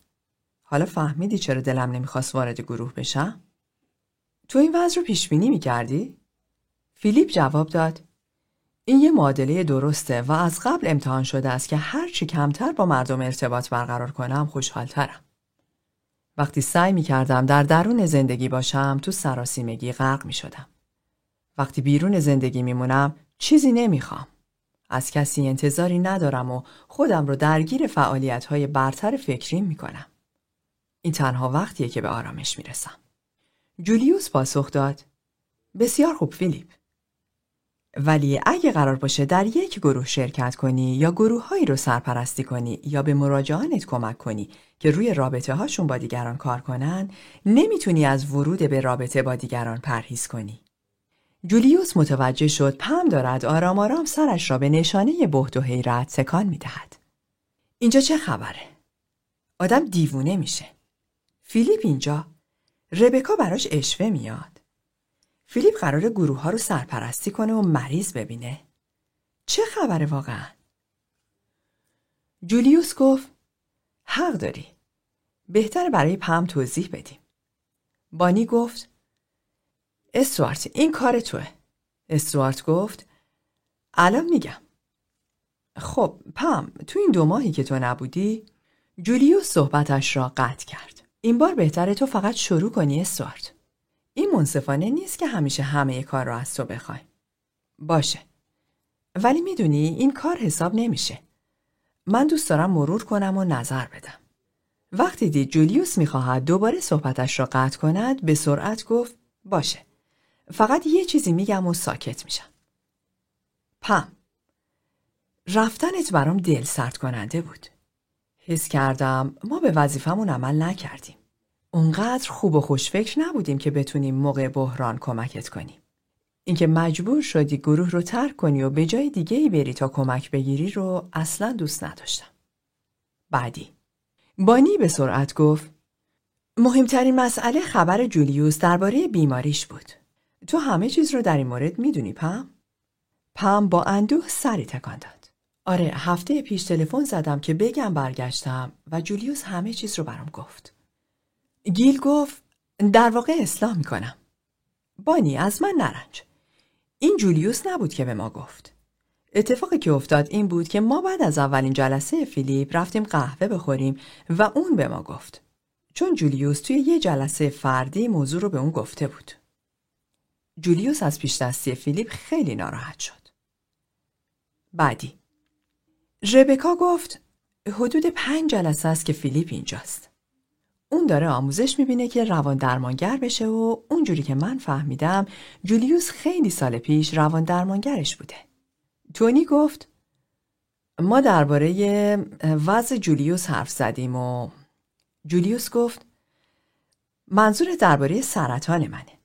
حالا فهمیدی چرا دلم نمی‌خواست وارد گروه بشم؟ تو این وضع رو پیش بینی می کردی؟ فیلیپ جواب داد این یه معادله درسته و از قبل امتحان شده است که هرچی کمتر با مردم ارتباط برقرار کنم خوشحالترم. وقتی سعی می کردم در درون زندگی باشم تو سراسیمگی غرق می شدم. وقتی بیرون زندگی می مونم چیزی نمی‌خوام. از کسی انتظاری ندارم و خودم رو درگیر فعالیت های برتر فکریم می کنم. این تنها وقتیه که به آرامش می رسم. جولیوس پاسخ داد بسیار خوب فیلیپ ولی اگه قرار باشه در یک گروه شرکت کنی یا گروه رو سرپرستی کنی یا به مراجعانت کمک کنی که روی رابطه هاشون با دیگران کار کنن نمی‌تونی از ورود به رابطه با دیگران پرهیز کنی. جولیوس متوجه شد پم دارد آرام آرام سرش را به نشانه بهت و حیرت تکان می‌دهد. اینجا چه خبره؟ آدم دیوونه میشه. فیلیپ اینجا ربکا براش اشوه میاد. فیلیپ قرار گروه ها رو سرپرستی کنه و مریض ببینه. چه خبره واقعا؟ جولیوس گفت حق داری. بهتر برای پم توضیح بدیم. بانی گفت استوارت این کار توه. استوارت گفت الان میگم. خب پم تو این دو ماهی که تو نبودی جولیوس صحبتش را قطع کرد. این بار بهتره تو فقط شروع کنی استوارت. این منصفانه نیست که همیشه همه کار را از تو بخوای. باشه. ولی می‌دونی این کار حساب نمیشه. من دوست دارم مرور کنم و نظر بدم. وقتی دید جولیوس می‌خواهد دوباره صحبتش را قطع کند به سرعت گفت باشه. فقط یه چیزی میگم و ساکت میشم. پم. رفتنت برام دل سرد کننده بود. حس کردم ما به وظیفمون عمل نکردیم. اونقدر خوب و خوشفکر نبودیم که بتونیم موقع بحران کمکت کنیم. اینکه مجبور شدی گروه رو ترک کنی و به جای دیگه ای بری تا کمک بگیری رو اصلا دوست نداشتم. بعدی بانی به سرعت گفت مهمترین مسئله خبر جولیوس درباره بیماریش بود. تو همه چیز رو در این مورد می‌دونی پم؟ پم با اندوه سری تکان داد. آره هفته پیش تلفن زدم که بگم برگشتم و جولیوس همه چیز رو برام گفت. گیل گفت در واقع اصلاح می‌کنم. بانی از من نرنج. این جولیوس نبود که به ما گفت. اتفاقی که افتاد این بود که ما بعد از اولین جلسه فیلیپ رفتیم قهوه بخوریم و اون به ما گفت. چون جولیوس توی یه جلسه فردی موضوع رو به اون گفته بود. جولیوس از پیش دستی فیلیپ خیلی ناراحت شد. بعدی ربکا گفت حدود پنج جلسه است که فیلیپ اینجاست. اون داره آموزش می‌بینه که روان درمانگر بشه و اونجوری که من فهمیدم جولیوس خیلی سال پیش روان درمانگرش بوده. تونی گفت ما درباره وضع جولیوس حرف زدیم و جولیوس گفت منظور درباره سرطان منه.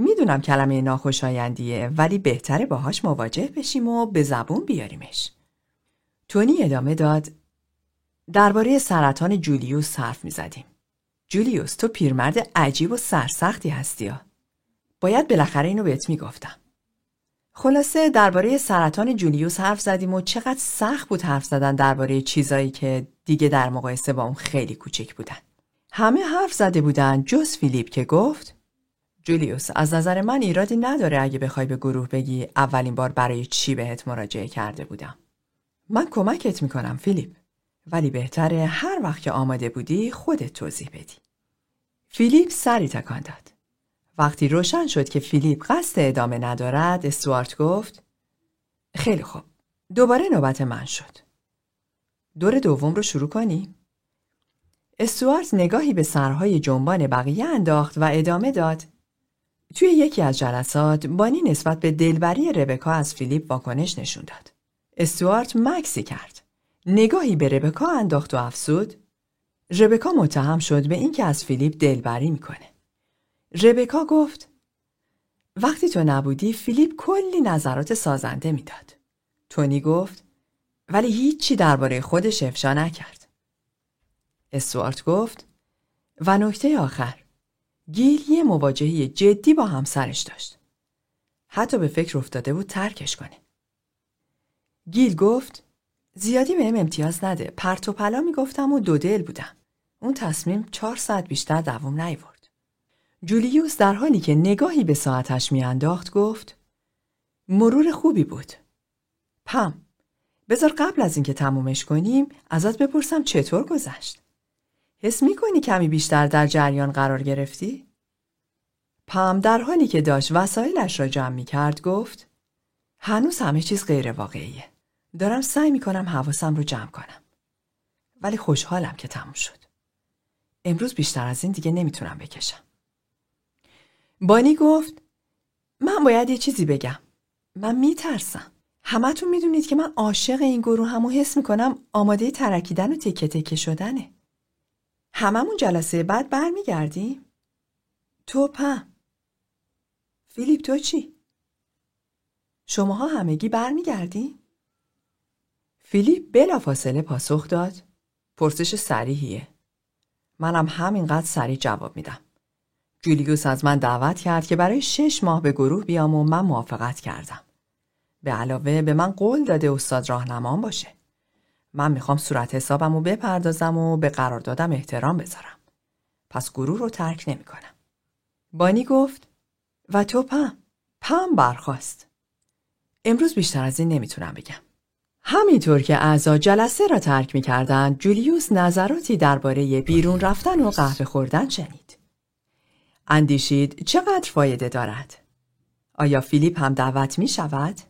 می‌دونم کلمه ناخوشایندیه ولی بهتره باهاش مواجه بشیم و به زبون بیاریمش. تونی ادامه داد درباره سرطان جولیوس حرف می‌زدیم. جولیوس تو پیرمرد عجیب و سرسختی هستی ها. باید بالاخره اینو بهت می‌گفتم. خلاصه درباره سرطان جولیوس حرف زدیم و چقدر سخت بود حرف زدن درباره چیزایی که دیگه در مقایسه با اون خیلی کوچک بودن. همه حرف زده بودن جز فیلیپ که گفت جولیوس از نظر من ایرادی نداره اگه بخوای به گروه بگی اولین بار برای چی بهت مراجعه کرده بودم. من کمکت می‌کنم فیلیپ. ولی بهتره هر وقت که آماده بودی خودت توضیح بدی. فیلیپ سری تکان داد. وقتی روشن شد که فیلیپ قصد ادامه ندارد استوارت گفت خیلی خوب دوباره نوبت من شد. دور دوم رو شروع کنی؟ استوارت نگاهی به سرهای جنبان بقیه انداخت و ادامه داد توی یکی از جلسات بانی نسبت به دلبری ربکا از فیلیپ واکنش نشون داد. استوارت مکسی کرد. نگاهی به ربکا انداخت و افسود ربکا متهم شد به اینکه از فیلیپ دلبری می‌کنه. ربکا گفت وقتی تو نبودی فیلیپ کلی نظرات سازنده می‌داد. تونی گفت ولی هیچی درباره خودش افشا نکرد. استوارت گفت و نکته آخر گیل یه مواجهه جدی با همسرش داشت. حتی به فکر افتاده بود ترکش کنه. گیل گفت زیادی بهم امتیاز نده. پرت و پلا می‌گفتم و دو دل بودم. اون تصمیم چهار ساعت بیشتر دوام نیورد. جولیوس در حالی که نگاهی به ساعتش میانداخت گفت مرور خوبی بود. پم بذار قبل از اینکه تمومش کنیم ازت بپرسم چطور گذشت. حس می‌کنی کمی بیشتر در جریان قرار گرفتی؟ پم در حالی که داشت وسایلش را جمع می کرد گفت هنوز همه چیز غیر واقعیه. دارم سعی می‌کنم حواسم رو جمع کنم. ولی خوشحالم که تموم شد. امروز بیشتر از این دیگه نمی‌تونم بکشم. بانی گفت من باید یه چیزی بگم. من میترسم. همتون می‌دونید که من عاشق این گروه همو حس می‌کنم آماده ترکیدن و تکه تکه شدنه. هممون جلسه بعد برمیگردیم؟ تو پم. فیلیپ تو چی؟ شماها همگی برمیگردیم؟ فیلیپ بلافاصله پاسخ داد پرسش سریحیه منم همینقدر سریع جواب میدم جولیوس از من دعوت کرد که برای شش ماه به گروه بیام و من موافقت کردم به علاوه به من قول داده استاد راهنمام باشه من می‌خوام صورت حسابم رو بپردازم و به قرار دادم احترام بذارم پس گروه رو ترک نمی‌کنم. بانی گفت و تو پم پم برخواست امروز بیشتر از این نمی‌تونم بگم همینطور که اعضا جلسه را ترک می کردن، جولیوس نظراتی درباره بیرون رفتن و قهوه خوردن شنید. اندیشید چقدر فایده دارد؟ آیا فیلیپ هم دعوت می شود؟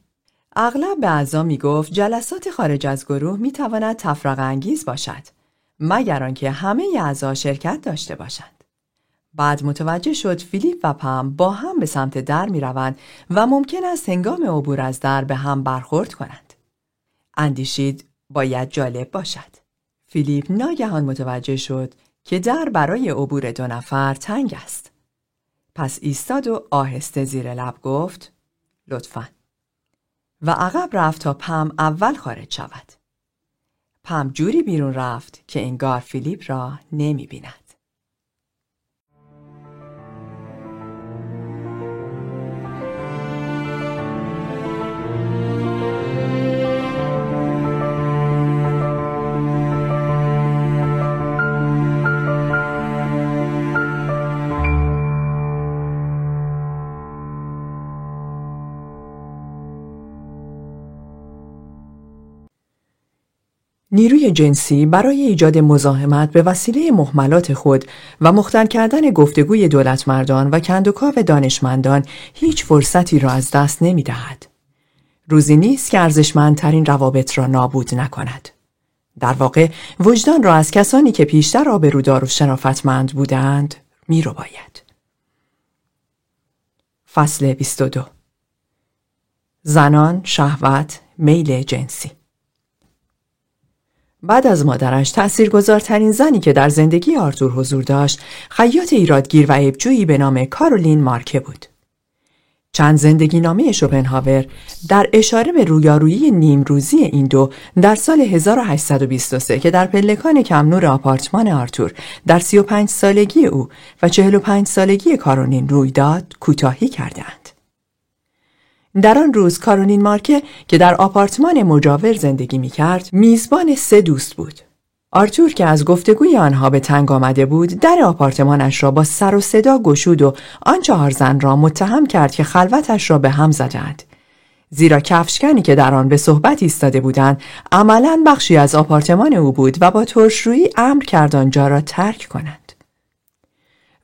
اغلب به اعضا می گفت جلسات خارج از گروه می تواند تفرق انگیز باشد مگر آنکه همه اعضا شرکت داشته باشند. بعد متوجه شد فیلیپ و پم با هم به سمت در می روند و ممکن است هنگام عبور از در به هم برخورد کنند. اندیشید باید جالب باشد. فیلیپ ناگهان متوجه شد که در برای عبور دو نفر تنگ است. پس ایستاد و آهسته زیر لب گفت لطفا و عقب رفت تا پم اول خارج شود. پم جوری بیرون رفت که انگار فیلیپ را نمی بیند. نیروی جنسی برای ایجاد مزاحمت به وسیله محملات خود و مختل کردن گفتگوی دولتمردان و کندوکاو دانشمندان هیچ فرصتی را از دست نمی دهد. روزی نیست که ارزشمندترین روابط را نابود نکند. در واقع وجدان را از کسانی که پیشتر آبرودار و شرافتمند بودند می رو باید. فصل 22 زنان، شهوت، میل جنسی بعد از مادرش تأثیرگذارترین زنی که در زندگی آرتور حضور داشت خیاط ایرادگیر و عیبجویی به نام کارولین مارکه بود. چند زندگی نامه شوپنهاور در اشاره به رویارویی نیمروزی این دو در سال 1823 که در پلکان کمنور آپارتمان آرتور در 35 سالگی او و 45 سالگی کارولین روی داد کوتاهی کردند. در آن روز کارولین مارکه که در آپارتمان مجاور زندگی می کرد میزبان سه دوست بود. آرتور که از گفتگوی آنها به تنگ آمده بود در آپارتمانش را با سر و صدا گشود و آن چهار زن را متهم کرد که خلوتش را به هم زدند. زیرا کفشکنی که در آن به صحبت ایستاده بودند عملا بخشی از آپارتمان او بود و با ترشرویی امر کرد آنجا را ترک کنند.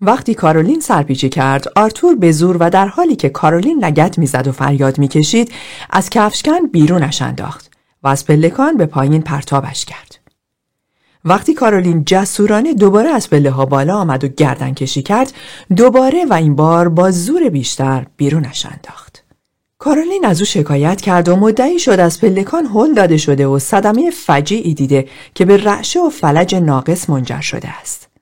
وقتی کارولین سرپیچی کرد آرتور به زور و در حالی که کارولین لگت می‌زد و فریاد می‌کشید از کفشکن بیرونش انداخت و از پلکان به پایین پرتابش کرد. وقتی کارولین جسورانه دوباره از پله ها بالا آمد و گردن کشی کرد دوباره و این بار با زور بیشتر بیرونش انداخت. کارولین از او شکایت کرد و مدعی شد از پلکان هل داده شده و صدمه فجیعی دیده که به رعشه و فلج ناقص منجر شده است.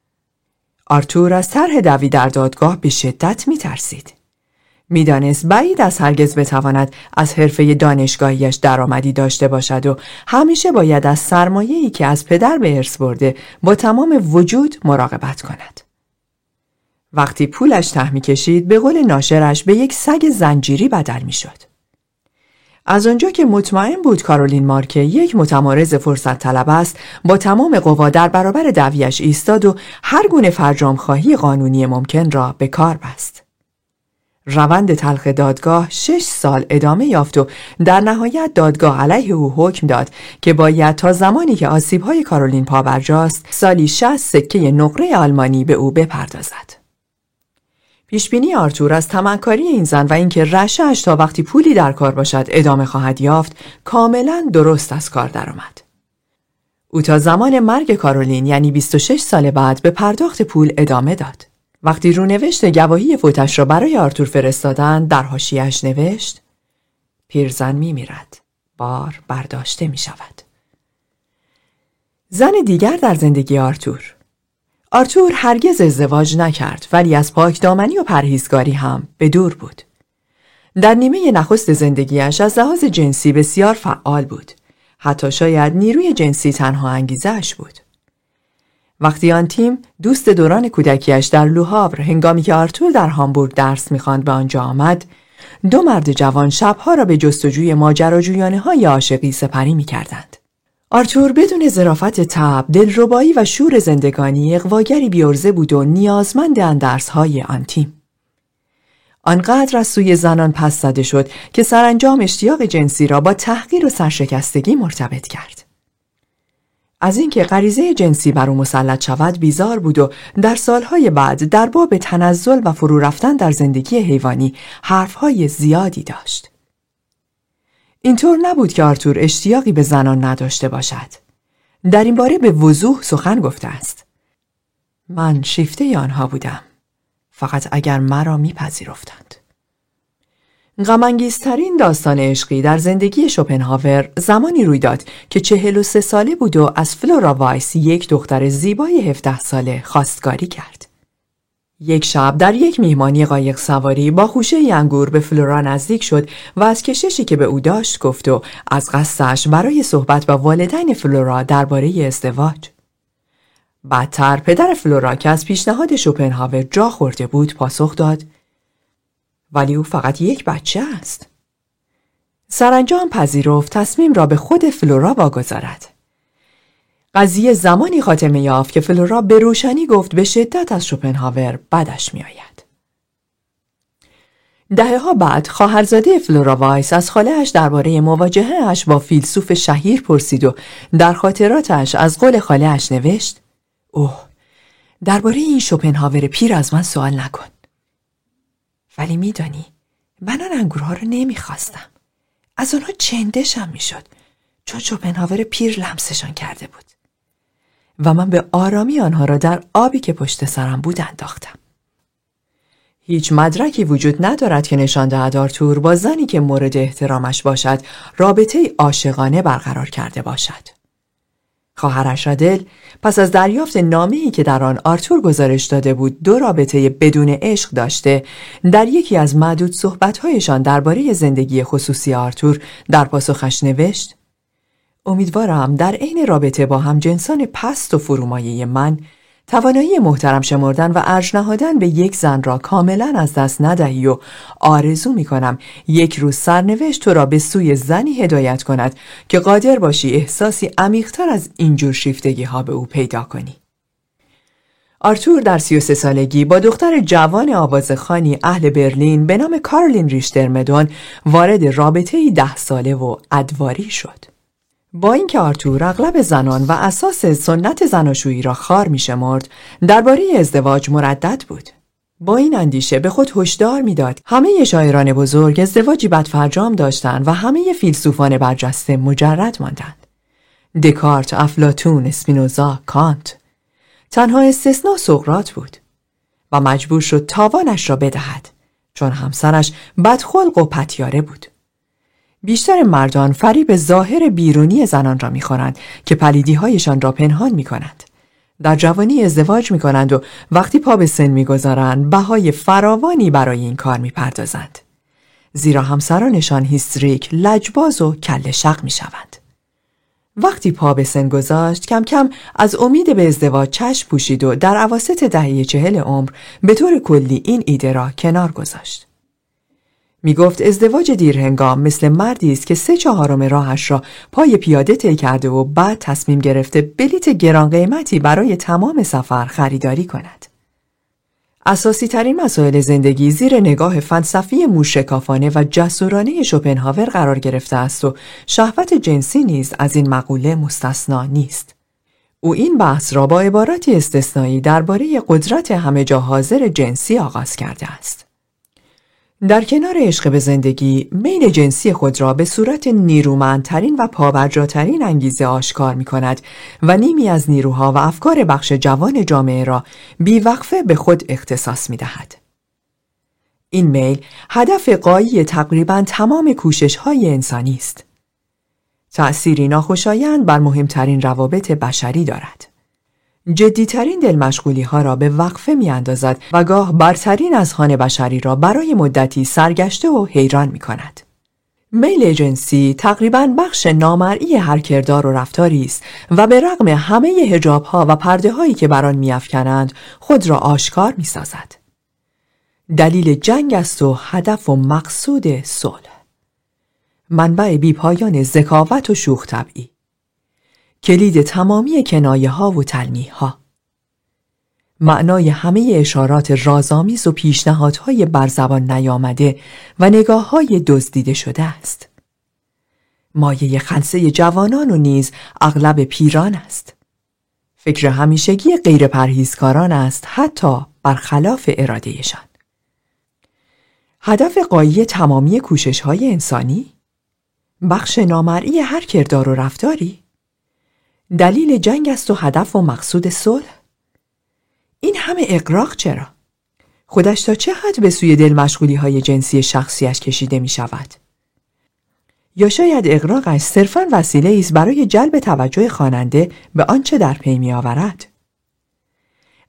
آرتور از طرح دوی در دادگاه به شدت می ترسید. می‌دانست بعید از هرگز بتواند از حرفه دانشگاهیش درآمدی داشته باشد و همیشه باید از سرمایه‌ای که از پدر به ارث برده با تمام وجود مراقبت کند. وقتی پولش ته کشید به قول ناشرش به یک سگ زنجیری بدل می‌شد. از آنجا که مطمئن بود کارولین مارکه یک متمارز فرصت طلب است با تمام قوا در برابر دویش ایستاد و هر گونه فرجامخواهی قانونی ممکن را به کار بست. روند تلخ دادگاه شش سال ادامه یافت و در نهایت دادگاه علیه او حکم داد که باید تا زمانی که آسیبهای کارولین پابرجاست سالی شست سکه نقره آلمانی به او بپردازد. پیشبینی آرتور از تمکاری این زن و اینکه رشهاش تا وقتی پولی در کار باشد ادامه خواهد یافت کاملا درست از کار درآمد. او تا زمان مرگ کارولین یعنی 26 سال بعد به پرداخت پول ادامه داد. وقتی رونوشت گواهی فوتش را برای آرتور فرستادن در حاشیهاش نوشت پیرزن می میرد. بار برداشته می شود. زن دیگر در زندگی آرتور آرتور هرگز ازدواج نکرد ولی از پاکدامنی و پرهیزگاری هم به دور بود. در نیمه نخست زندگیش از لحاظ جنسی بسیار فعال بود. حتی شاید نیروی جنسی تنها انگیزش بود. وقتی آن تیم دوست دوران کودکیش در لوهاور هنگامی که آرتور در هامبورگ درس می‌خواند به آنجا آمد دو مرد جوان شبها را به جستجوی ماجراجویانه های عاشقی سپری می‌کردند آرتور بدون ظرافت تب، دلربایی و شور زندگانی اقواگری بیارزه بود و نیازمند اندرس های آن تیم. آنقدر از سوی زنان پس زده شد که سرانجام اشتیاق جنسی را با تحقیر و سرشکستگی مرتبط کرد. از اینکه غریزه جنسی بر او مسلط شود بیزار بود و در سالهای بعد در باب تنزل و فرو رفتن در زندگی حیوانی حرفهای زیادی داشت. اینطور نبود که آرتور اشتیاقی به زنان نداشته باشد. در این باره به وضوح سخن گفته است. من شیفته آنها بودم. فقط اگر مرا میپذیرفتند. غمانگیزترین داستان عشقی در زندگی شوپنهاور زمانی روی داد که چهل و سه ساله بود و از فلورا وایس یک دختر زیبای هفده ساله خواستگاری کرد. یک شب در یک میهمانی قایق سواری با خوشه انگور به فلورا نزدیک شد و از کششی که به او داشت گفت و از قصدش برای صحبت با والدین فلورا درباره ازدواج. بعدتر پدر فلورا که از پیشنهاد شوپنهاور جا خورده بود پاسخ داد ولی او فقط یک بچه است. سرانجام پذیرفت تصمیم را به خود فلورا واگذارد. قضیه زمانی خاتمه یافت که فلورا به روشنی گفت به شدت از شوپنهاور بدش میآید. دهه ها بعد خواهرزاده فلورا وایس از خالهاش درباره مواجههاش با فیلسوف شهیر پرسید و در خاطراتش از قول خالهاش نوشت اوه درباره این شوپنهاور پیر از من سوال نکن. ولی میدانی من آن انگورها رو نمی‌خواستم. از آنها چندشم می‌شد چون شوپنهاور پیر لمسشان کرده بود. و من به آرامی آنها را در آبی که پشت سرم بود انداختم هیچ مدرکی وجود ندارد که نشان دهد آرتور با زنی که مورد احترامش باشد رابطه عاشقانه برقرار کرده باشد. خواهرش رادل پس از دریافت نامه‌ای که در آن آرتور گزارش داده بود دو رابطه بدون عشق داشته در یکی از معدود صحبتهایشان درباره زندگی خصوصی آرتور در پاسخش نوشت امیدوارم در عین رابطه با هم جنسان پست و فرومایه من توانایی محترم شمردن و ارج نهادن به یک زن را کاملا از دست ندهی و آرزو می کنم یک روز سرنوشت تو را به سوی زنی هدایت کند که قادر باشی احساسی عمیقتر از اینجور شیفتگی ها به او پیدا کنی. آرتور در سی سالگی با دختر جوان آوازخانی اهل برلین به نام کارلین ریشترمدون وارد رابطه ده ساله و ادواری شد. با اینکه آرتور اغلب زنان و اساس سنت زناشویی را خار میشمرد درباره ازدواج مردد بود. با این اندیشه به خود هشدار می‌داد. همه شاعران بزرگ ازدواجی بدفرجام داشتند و همه فیلسوفان برجسته مجرد ماندند. دکارت افلاتون اسپینوزا کانت. تنها استثنا سقرات بود و مجبور شد تاوانش را بدهد چون همسرش بدخلق و پتیاره بود. بیشتر مردان فریب ظاهر بیرونی زنان را می‌خورند که پلیدی هایشان را پنهان می کنند. در جوانی ازدواج می کنند و وقتی پا به سن می‌گذارند بهای فراوانی برای این کار می‌پردازند. زیرا همسرانشان هیستریک، لجباز و کل شق می شوند. وقتی پا به سن گذاشت کم کم از امید به ازدواج چشم پوشید و در عواست دهه چهل عمر به طور کلی این ایده را کنار گذاشت. می گفت ازدواج دیرهنگام مثل مردی است که سه چهارم راهش را پای پیاده طی کرده و بعد تصمیم گرفته بلیت گران قیمتی برای تمام سفر خریداری کند. اساسی ترین مسائل زندگی زیر نگاه فلسفی موشکافانه و جسورانه شوپنهاور قرار گرفته است و شهوت جنسی نیز از این مقوله مستثنا نیست. او این بحث را با عباراتی استثنایی درباره قدرت همه جا حاضر جنسی آغاز کرده است. در کنار عشق به زندگی میل جنسی خود را به صورت نیرومندترین و پابرجاترین انگیزه آشکار می کند و نیمی از نیروها و افکار بخش جوان جامعه را بیوقفه به خود اختصاص می دهد. این میل هدف قایی تقریبا تمام کوشش های انسانی است. تأثیری ناخوشایند بر مهمترین روابط بشری دارد. جدیترین دلمشغولی ها را به وقفه می اندازد و گاه برترین از خانه بشری را برای مدتی سرگشته و حیران می کند. میل جنسی تقریبا بخش نامرئی هر کردار و رفتاری است و به رغم همه هجاب ها و پرده هایی که بر آن میافکنند خود را آشکار می سازد. دلیل جنگ است و هدف و مقصود صلح. منبع بیپایان ذکاوت و شوخ طبعی کلید تمامی کنایه ها و تلمیه ها معنای همه اشارات رازآمیز و پیشنهادهای بر زبان نیامده و نگاه های دزدیده شده است. مایه خلصه جوانان و نیز اغلب پیران است. فکر همیشگی غیر پرهیزکاران است حتی برخلاف ارادهشان. هدف قایی تمامی کوشش های انسانی؟ بخش نامرئی هر کردار و رفتاری؟ دلیل جنگ است و هدف و مقصود صلح؟ این همه اقراق چرا؟ خودش تا چه حد به سوی دل مشغولی های جنسی شخصیش کشیده می شود یا شاید اقراقش صرفا وسیله است برای جلب توجه خواننده به آنچه در پی می آورد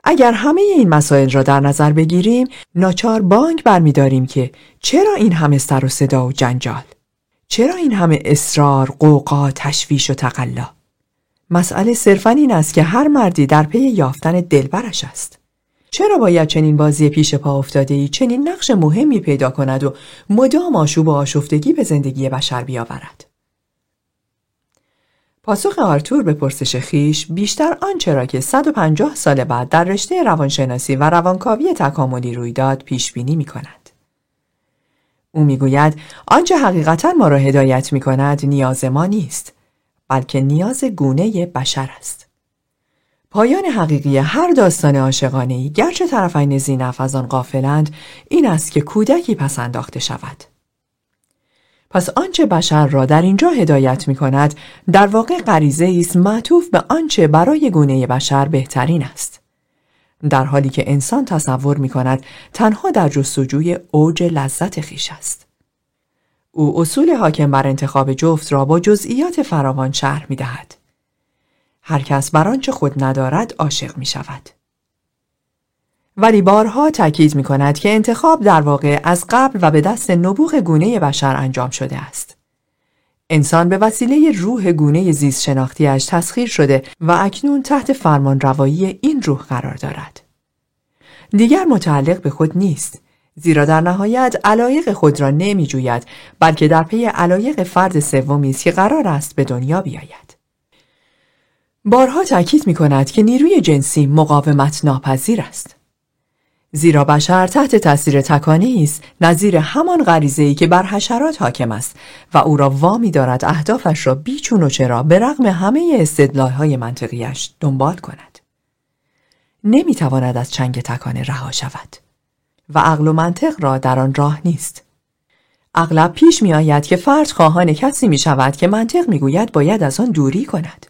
اگر همه این مسائل را در نظر بگیریم ناچار بانک برمیداریم که چرا این همه سر و صدا و جنجال؟ چرا این همه اصرار قوقا تشویش و تقلا؟ مسئله صرفا این است که هر مردی در پی یافتن دلبرش است. چرا باید چنین بازی پیش پا افتاده ای چنین نقش مهمی پیدا کند و مدام آشوب و آشفتگی به زندگی بشر بیاورد؟ پاسخ آرتور به پرسش خیش بیشتر آنچه را که 150 سال بعد در رشته روانشناسی و روانکاوی تکاملی روی داد پیش بینی می کند. او می‌گوید آنچه حقیقتا ما را هدایت می کند نیاز ما نیست بلکه نیاز گونه بشر است. پایان حقیقی هر داستان عاشقانه ای گرچه طرفین زینف از آن غافلند این است که کودکی پس انداخته شود. پس آنچه بشر را در اینجا هدایت می کند در واقع غریزه است معطوف به آنچه برای گونه بشر بهترین است. در حالی که انسان تصور می کند تنها در جستجوی اوج لذت خیش است. او اصول حاکم بر انتخاب جفت را با جزئیات فراوان شرح می دهد. هر کس بر آنچه خود ندارد عاشق می شود. ولی بارها تاکید می کند که انتخاب در واقع از قبل و به دست نبوغ گونه بشر انجام شده است. انسان به وسیله روح گونه زیست شناختیش تسخیر شده و اکنون تحت فرمان روایی این روح قرار دارد. دیگر متعلق به خود نیست زیرا در نهایت علایق خود را نمی جوید بلکه در پی علایق فرد سومی است که قرار است به دنیا بیاید. بارها تاکید می کند که نیروی جنسی مقاومت ناپذیر است. زیرا بشر تحت تاثیر تکانی است نظیر همان غریزه‌ای که بر حشرات حاکم است و او را وامی دارد اهدافش را بیچون و چرا به رغم همه استدلالهای منطقیش دنبال کند. نمی‌تواند از چنگ تکانه رها شود و عقل و منطق را در آن راه نیست. اغلب پیش می آید که فرد خواهان کسی می شود که منطق می گوید باید از آن دوری کند.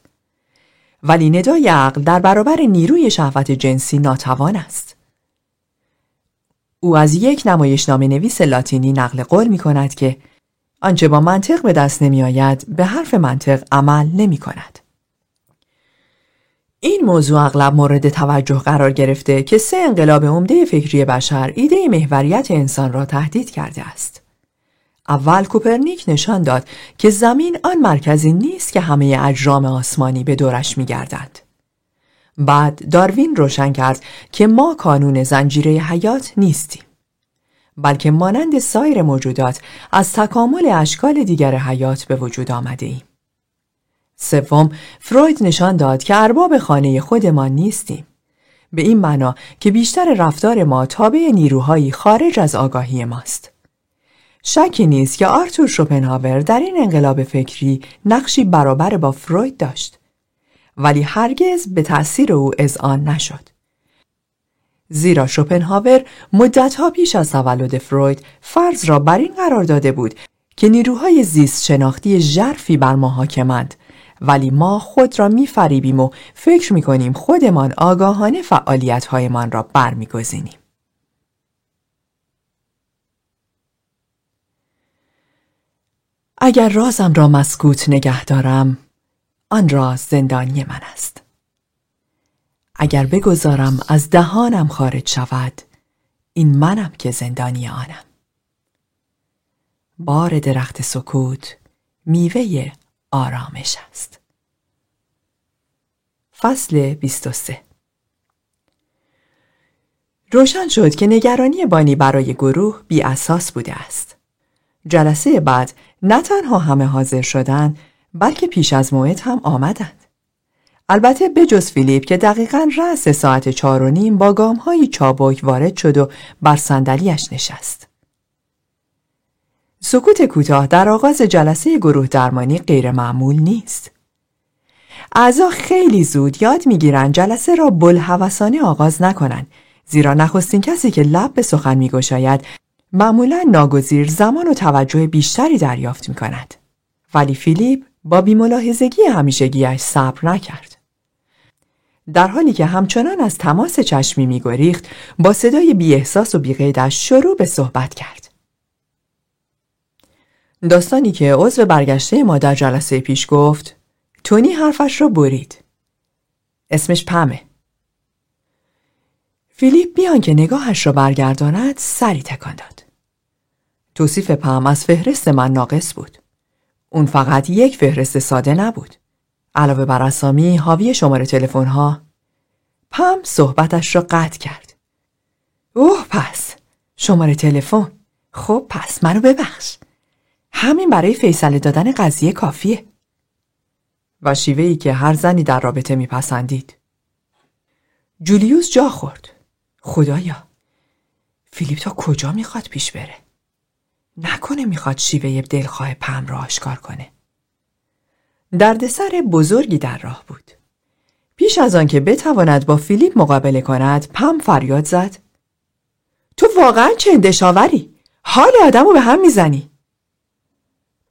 ولی ندای عقل در برابر نیروی شهوت جنسی ناتوان است. او از یک نمایشنامه نویس لاتینی نقل قول می کند که آنچه با منطق به دست نمی آید به حرف منطق عمل نمی کند. این موضوع اغلب مورد توجه قرار گرفته که سه انقلاب عمده فکری بشر ایده محوریت انسان را تهدید کرده است. اول کوپرنیک نشان داد که زمین آن مرکزی نیست که همه اجرام آسمانی به دورش می گردند. بعد داروین روشن کرد که ما کانون زنجیره حیات نیستیم. بلکه مانند سایر موجودات از تکامل اشکال دیگر حیات به وجود آمده ایم. سوم فروید نشان داد که ارباب خانه خودمان نیستیم. به این معنا که بیشتر رفتار ما تابع نیروهایی خارج از آگاهی ماست. شکی نیست که آرتور شوپنهاور در این انقلاب فکری نقشی برابر با فروید داشت. ولی هرگز به تأثیر او آن نشد. زیرا شوپنهاور مدتها پیش از تولد فروید فرض را بر این قرار داده بود که نیروهای زیست شناختی ژرفی بر ما حاکمند ولی ما خود را میفریبیم و فکر می‌کنیم خودمان آگاهانه فعالیتهایمان را برمیگزینیم. اگر رازم را مسکوت نگه دارم آن راز زندانی من است. اگر بگذارم از دهانم خارج شود این منم که زندانی آنم. بار درخت سکوت میوه آرامش است. فصل 23 روشن شد که نگرانی بانی برای گروه بی اساس بوده است. جلسه بعد نه تنها همه حاضر شدند بلکه پیش از موعد هم آمدند. البته به جز فیلیپ که دقیقا رأس ساعت چار و نیم با گام های چابک وارد شد و بر صندلیاش نشست. سکوت کوتاه در آغاز جلسه گروه درمانی غیر معمول نیست. اعضا خیلی زود یاد می‌گیرند جلسه را بلحوثانه آغاز نکنند زیرا نخستین کسی که لب به سخن میگشاید معمولا ناگزیر زمان و توجه بیشتری دریافت می کند. ولی فیلیپ با بیملاحظگی همیشگیش صبر نکرد. در حالی که همچنان از تماس چشمی میگریخت با صدای بی احساس و بیقیدش شروع به صحبت کرد. داستانی که عضو برگشته ما در جلسه پیش گفت تونی حرفش را برید. اسمش پمه. فیلیپ بیان که نگاهش را برگرداند سری تکان داد. توصیف پم از فهرست من ناقص بود. اون فقط یک فهرست ساده نبود. علاوه بر اسامی حاوی شماره تلفن ها پم صحبتش را قطع کرد. اوه پس شماره تلفن خب پس منو ببخش. همین برای فیصله دادن قضیه کافیه. و شیوهی که هر زنی در رابطه میپسندید. جولیوس جا خورد. خدایا فیلیپ تا کجا می‌خواد پیش بره؟ نکنه می‌خواد شیوه دلخواه پم را آشکار کنه. دردسر بزرگی در راه بود. پیش از آنکه بتواند با فیلیپ مقابله کند پم فریاد زد تو واقعا چندشاوری حال آدمو به هم می‌زنی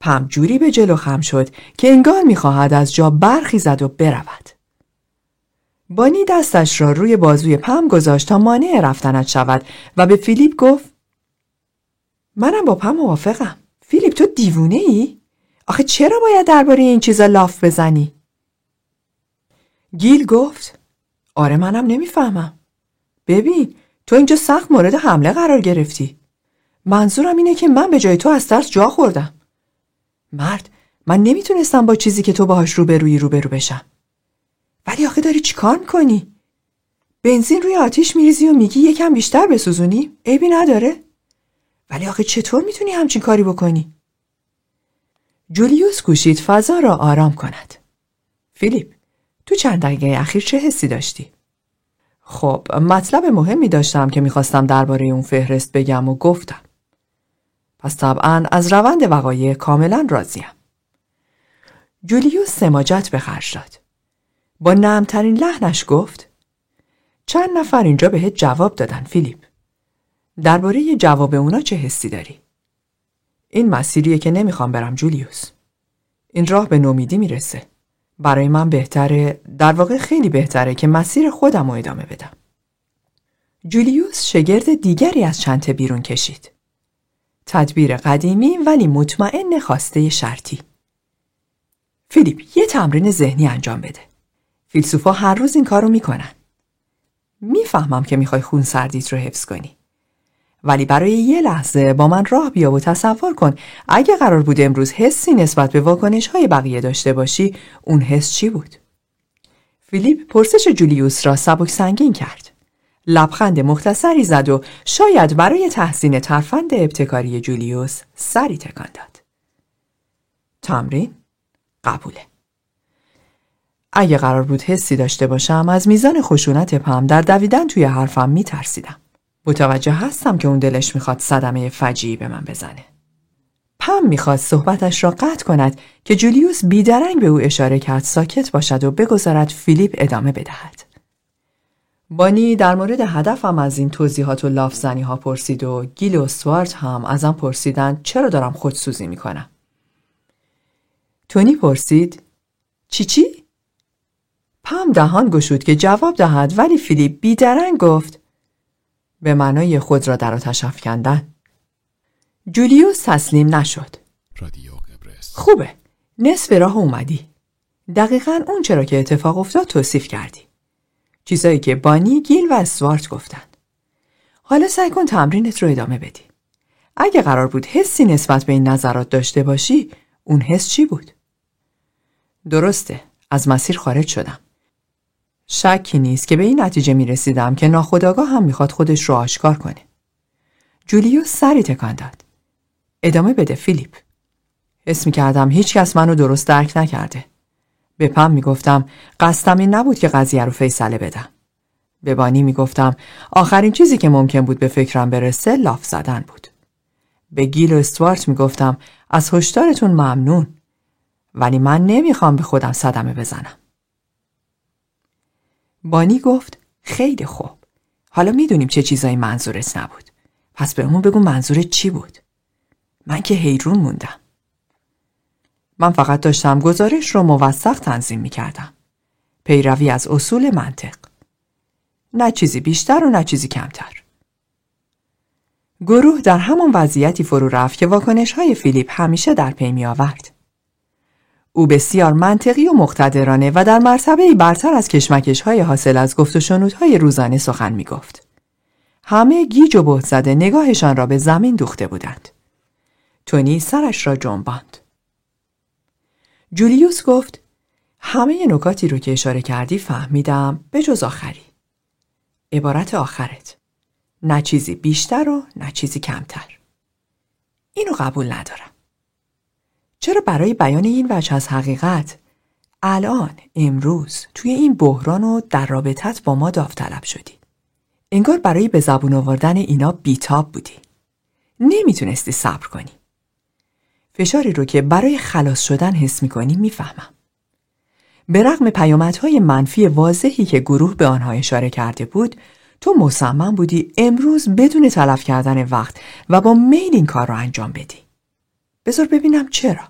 پم جوری به جلو خم شد که انگار می‌خواهد از جا برخیزد و برود. بانی دستش را روی بازوی پم گذاشت تا مانع رفتنت شود و به فیلیپ گفت منم با پم موافقم. فیلیپ تو دیوونه ای؟ آخه چرا باید درباره این چیزا لاف بزنی؟ گیل گفت آره منم نمی‌فهمم. ببین تو اینجا سخت مورد حمله قرار گرفتی. منظورم اینه که من به جای تو از ترس جا خوردم. مرد من نمی‌تونستم با چیزی که تو باهاش روبرویی روبرو بشم ولی آخه داری چیکار می‌کنی؟ بنزین روی آتیش میریزی و میگی یکم بیشتر بسوزونی؟ عیبی نداره؟ ولی آخه چطور می‌تونی همچین کاری بکنی؟ جولیوس کوشید فضا را آرام کند. فیلیپ تو چند دقیقه اخیر چه حسی داشتی؟ خب مطلب مهمی داشتم که می‌خواستم درباره اون فهرست بگم و گفتم. پس طبعا از روند وقایع کاملا راضیم. جولیوس سماجت به خرج داد. با نمترین لحنش گفت چند نفر اینجا بهت جواب دادن فیلیپ. درباره جواب اونا چه حسی داری؟ این مسیریه که نمی‌خوام برم جولیوس. این راه به نومیدی می‌رسه. برای من بهتره در واقع خیلی بهتره که مسیر خودم رو ادامه بدم. جولیوس شگرد دیگری از چنته بیرون کشید. تدبیر قدیمی ولی مطمئن خواسته شرطی. فیلیپ یه تمرین ذهنی انجام بده. فیلسوفا هر روز این کارو می‌کنن. می‌فهمم که می‌خوای خون سردیت رو حفظ کنی. ولی برای یه لحظه با من راه بیا و تصور کن اگه قرار بود امروز حسی نسبت به واکنش های بقیه داشته باشی اون حس چی بود؟ فیلیپ پرسش جولیوس را سبک سنگین کرد. لبخند مختصری زد و شاید برای تحسین ترفند ابتکاری جولیوس سری تکان داد. تمرین؟ قبوله. اگه قرار بود حسی داشته باشم از میزان خشونت پم در دویدن توی حرفم میترسیدم. متوجه هستم که اون دلش می‌خواد صدمه فجیعی به من بزنه. پم می‌خواد صحبتش را قطع کند که جولیوس بیدرنگ به او اشاره کرد ساکت باشد و بگذارد فیلیپ ادامه بدهد. بانی در مورد هدفم از این توضیحات و لافزنی ها پرسید و گیل و سوارت هم ازم پرسیدن چرا دارم خودسوزی می‌کنم. تونی پرسید چی چی؟ پم دهان گشود که جواب دهد ولی فیلیپ بیدرنگ گفت به معنای خود را در آتش افکندن. جولیوس تسلیم نشد. خوبه نصف راه اومدی. دقیقا اون چرا که اتفاق افتاد توصیف کردی. چیزایی که بانی گیل و اسوارت گفتن حالا سعی کن تمرینت رو ادامه بدی اگه قرار بود حسی نسبت به این نظرات داشته باشی اون حس چی بود درسته از مسیر خارج شدم شکی نیست که به این نتیجه می رسیدم که ناخداگاه هم می‌خواد خودش رو آشکار کنه. جولیوس سری تکان داد. ادامه بده فیلیپ. حس می کردم هیچ کس منو درست درک نکرده. به پم می گفتم قصدم این نبود که قضیه رو فیصله بدم. به بانی می گفتم آخرین چیزی که ممکن بود به فکرم برسه لاف زدن بود. به گیل و استوارت می گفتم از هشدارتون ممنون. ولی من نمی‌خوام به خودم صدمه بزنم. بانی گفت خیلی خوب. حالا می‌دونیم چه چیزایی منظورت نبود. پس بهمون بگو منظورت چی بود؟ من که حیرون موندم. من فقط داشتم گزارش رو موثق تنظیم می کردم. پیروی از اصول منطق. نه چیزی بیشتر و نه چیزی کمتر. گروه در همان وضعیتی فرو رفت که واکنش های فیلیپ همیشه در پی می آورد. او بسیار منطقی و مقتدرانه و در مرتبه برتر از کشمکش های حاصل از گفت و شنودهای روزانه سخن می گفت. همه گیج و بهت زده نگاهشان را به زمین دوخته بودند. تونی سرش را جنباند. جولیوس گفت همه نکاتی رو که اشاره کردی فهمیدم به جز آخری. عبارت آخرت. نه چیزی بیشتر و نه چیزی کمتر. اینو قبول ندارم. چرا برای بیان این وجه از حقیقت الان امروز توی این بحران و در رابطت با ما داوطلب شدی انگار برای به زبون آوردن اینا بیتاب بودی نمی‌تونستی صبر کنی. فشاری رو که برای خلاص شدن حس می‌کنی می‌فهمم. به رغم پیامدهای منفی واضحی که گروه به آنها اشاره کرده بود، تو مصمم بودی امروز بدون تلف کردن وقت و با میل این کار رو انجام بدی. بذار ببینم چرا.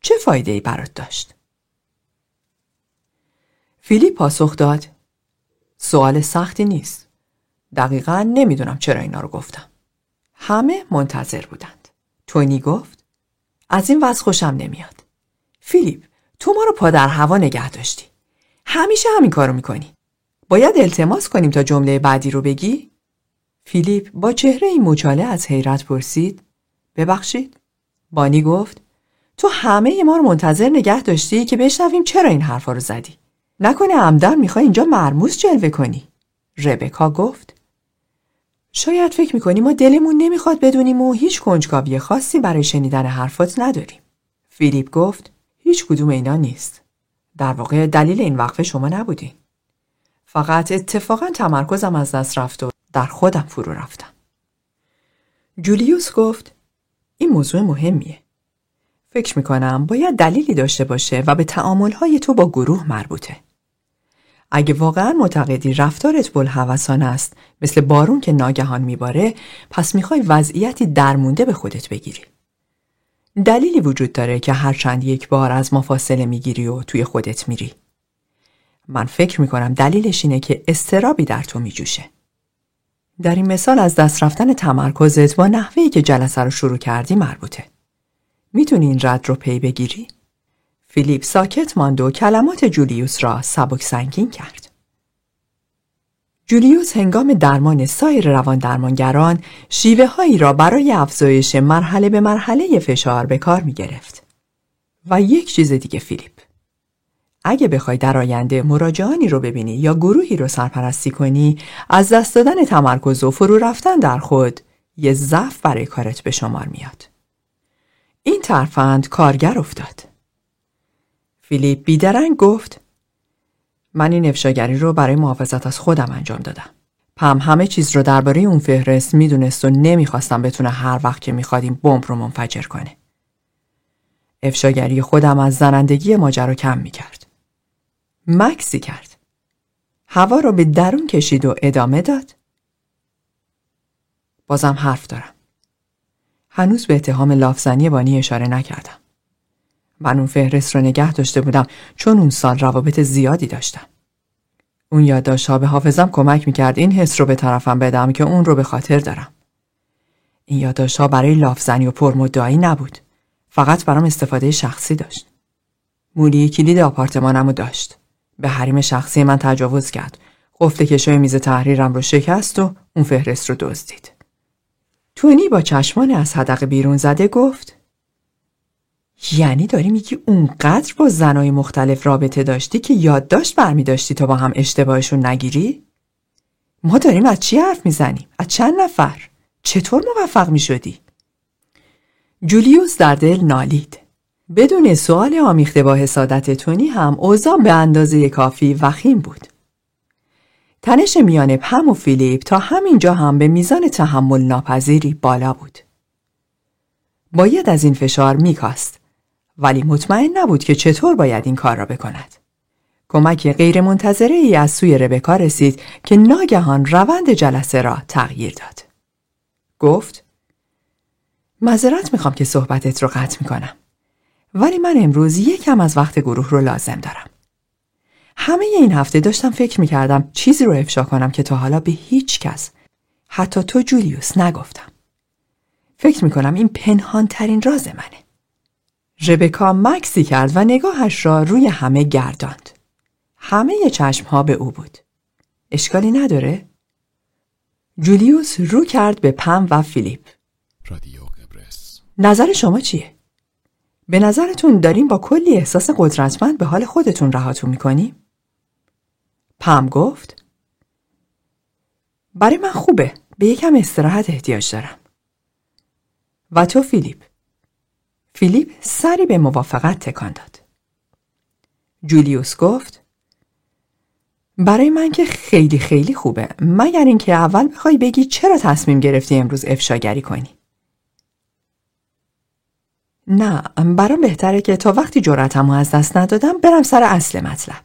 چه فایده ای برات داشت؟ فیلیپ پاسخ داد سوال سختی نیست. دقیقا نمی‌دونم چرا اینا رو گفتم. همه منتظر بودند. تونی گفت از این وضع خوشم نمیاد. فیلیپ تو ما رو پا در هوا نگه داشتی. همیشه همین کارو می‌کنی. باید التماس کنیم تا جمله بعدی رو بگی؟ فیلیپ با چهره این مچاله از حیرت پرسید ببخشید؟ بانی گفت تو همه ما رو منتظر نگه داشتی که بشنویم چرا این حرفا رو زدی؟ نکنه عمدن می‌خوای اینجا مرموز جلوه کنی؟ ربکا گفت شاید فکر می‌کنی ما دلمون نمی‌خواد بدونیم و هیچ کنجکاوی خاصی برای شنیدن حرفات نداریم. فیلیپ گفت هیچ کدوم اینا نیست. در واقع دلیل این وقفه شما نبودی. فقط اتفاقا تمرکزم از دست رفت و در خودم فرو رفتم. جولیوس گفت این موضوع مهمیه. فکر می‌کنم باید دلیلی داشته باشه و به تعاملهای تو با گروه مربوطه. اگه واقعا معتقدی رفتارت بلحوثان است مثل بارون که ناگهان میباره پس می‌خوای وضعیتی درمونده به خودت بگیری. دلیلی وجود داره که هر چند یک بار از ما فاصله می‌گیری و توی خودت میری. من فکر می‌کنم دلیلش اینه که استرابی در تو میجوشه. در این مثال از دست رفتن تمرکزت با نحوه‌ای که جلسه رو شروع کردی مربوطه. می‌تونی این رد رو پی بگیری؟ فیلیپ ساکت ماند و کلمات جولیوس را سبک سنگین کرد. جولیوس هنگام درمان سایر روان درمانگران شیوه هایی را برای افزایش مرحله به مرحله فشار به کار می گرفت. و یک چیز دیگه فیلیپ. اگه بخوای در آینده مراجعانی رو ببینی یا گروهی رو سرپرستی کنی از دست دادن تمرکز و فرو رفتن در خود یه ضعف برای کارت به شمار میاد. این ترفند کارگر افتاد. فیلیپ بیدرنگ گفت من این افشاگری رو برای محافظت از خودم انجام دادم. پم همه چیز رو درباره اون فهرست می‌دونست و نمی‌خواستم بتونه هر وقت که میخوادیم بمب رو منفجر کنه. افشاگری خودم از زنندگی ماجرا کم می‌کرد. مکسی کرد. هوا رو به درون کشید و ادامه داد. بازم حرف دارم. هنوز به اتهام لافزنی بانی اشاره نکردم. من اون فهرست رو نگه داشته بودم چون اون سال روابط زیادی داشتم. اون یادداشت ها به حافظم کمک می‌کرد این حس رو به طرفم بدم که اون رو به خاطر دارم. این یادداشت ها برای لافزنی و پرمدعایی نبود. فقط برام استفاده شخصی داشت. مولی کلید آپارتمانم رو داشت. به حریم شخصی من تجاوز کرد. قفل کشوی میز تحریرم رو شکست و اون فهرست رو دزدید. تونی با چشمان از حدق بیرون زده گفت یعنی داری میگی اونقدر با زنای مختلف رابطه داشتی که یادداشت برمی داشتی تا با هم اشتباهشون نگیری؟ ما داریم از چی حرف می‌زنیم؟ از چند نفر؟ چطور موفق می شدی؟ جولیوس در دل نالید. بدون سوال آمیخته با حسادت تونی هم اوضاع به اندازه کافی وخیم بود. تنش میان پم و فیلیپ تا همینجا هم به میزان تحمل ناپذیری بالا بود. باید از این فشار میکاست ولی مطمئن نبود که چطور باید این کار را بکند. کمک غیرمنتظره ای از سوی ربکا رسید که ناگهان روند جلسه را تغییر داد. گفت مذارت می‌خوام که صحبتت رو قطع می‌کنم. ولی من امروز یکم از وقت گروه رو لازم دارم. همه این هفته داشتم فکر می‌کردم چیزی رو افشا کنم که تا حالا به هیچ کس حتی تو جولیوس نگفتم. فکر می‌کنم این پنهان ترین راز منه. ربکا مکسی کرد و نگاهش را روی همه گرداند. همه چشم ها به او بود. اشکالی نداره؟ جولیوس رو کرد به پم و فیلیپ. رادیو قبرس نظر شما چیه؟ به نظرتون داریم با کلی احساس قدرتمند به حال خودتون رهاتون می‌کنیم؟ پم گفت برای من خوبه به یکم استراحت احتیاج دارم. و تو فیلیپ فیلیپ سری به موافقت تکان داد. جولیوس گفت برای من که خیلی خیلی خوبه مگر اینکه اول بخوای بگی چرا تصمیم گرفتی امروز افشاگری کنی نه برام بهتره که تا وقتی جرأتم از دست ندادم برم سر اصل مطلب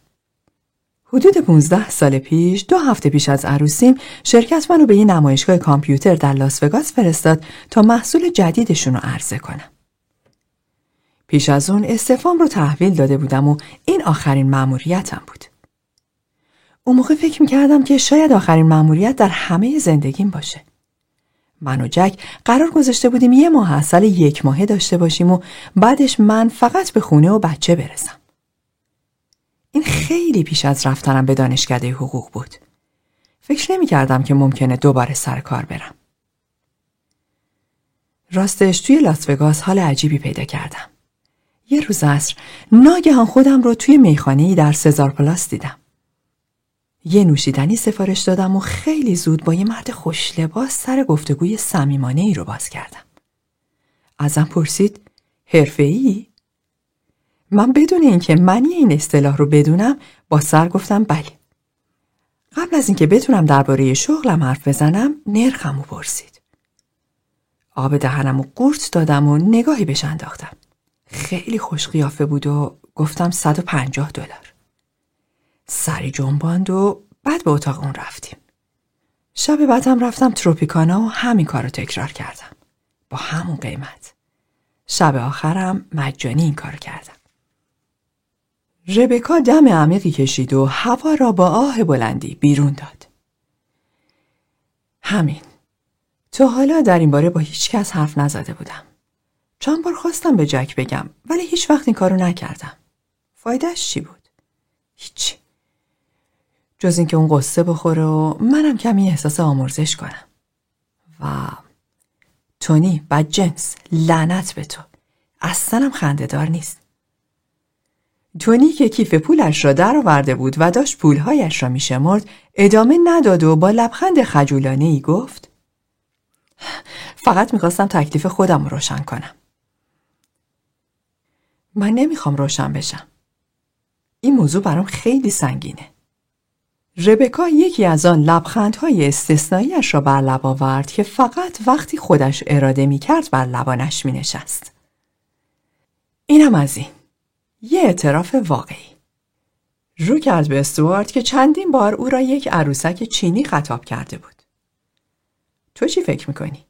حدود 15 سال پیش دو هفته پیش از عروسیم شرکت منو به یه نمایشگاه کامپیوتر در لاس وگاس فرستاد تا محصول جدیدشون رو عرضه کنم. پیش از اون استفام رو تحویل داده بودم و این آخرین مأموریتم بود. اون موقع فکر می‌کردم که شاید آخرین مأموریت در همه زندگیم باشه. من و جک قرار گذاشته بودیم یه ماه اصل یک ماهه داشته باشیم و بعدش من فقط به خونه و بچه برسم. این خیلی پیش از رفتنم به دانشکده حقوق بود. فکر نمی کردم که ممکنه دوباره سر کار برم. راستش توی لاس وگاس حال عجیبی پیدا کردم. یه روز عصر ناگهان خودم رو توی میخانه در سزار پلاس دیدم. یه نوشیدنی سفارش دادم و خیلی زود با یه مرد خوش لباس سر گفتگوی صمیمانه ای رو باز کردم. ازم پرسید حرفه ای؟ من بدون اینکه معنی این اصطلاح رو بدونم با سر گفتم بله. قبل از اینکه بتونم درباره شغلم حرف بزنم نرخم و پرسید. آب دهنم و قورت دادم و نگاهی بهش انداختم. خیلی خوش قیافه بود و گفتم 150 دلار. سری جنباند و بعد به اتاق اون رفتیم. شب بعدم رفتم تروپیکانا و همین کار رو تکرار کردم. با همون قیمت. شب آخرم مجانی این کار کردم. ربکا دم عمیقی کشید و هوا را با آه بلندی بیرون داد. همین. تا حالا در این باره با هیچ کس حرف نزده بودم. چند بار خواستم به جک بگم ولی هیچ وقت این کارو نکردم. فایدهش چی بود؟ هیچی. جز اینکه اون قصه بخوره و منم کمی احساس آمرزش کنم. و تونی بد جنس لعنت به تو. اصلا خنده دار نیست. تونی که کیف پولش را درآورده بود و داشت پولهایش را میشمرد ادامه نداد و با لبخند خجولانه ای گفت فقط می‌خواستم تکلیف خودم رو روشن کنم من نمی‌خوام روشن بشم این موضوع برام خیلی سنگینه ربکا یکی از آن لبخندهای استثناییش را بر لب آورد که فقط وقتی خودش اراده می‌کرد بر لبانش مینشست اینم از این یه اعتراف واقعی. رو کرد به استوارد که چندین بار او را یک عروسک چینی خطاب کرده بود. تو چی فکر می‌کنی؟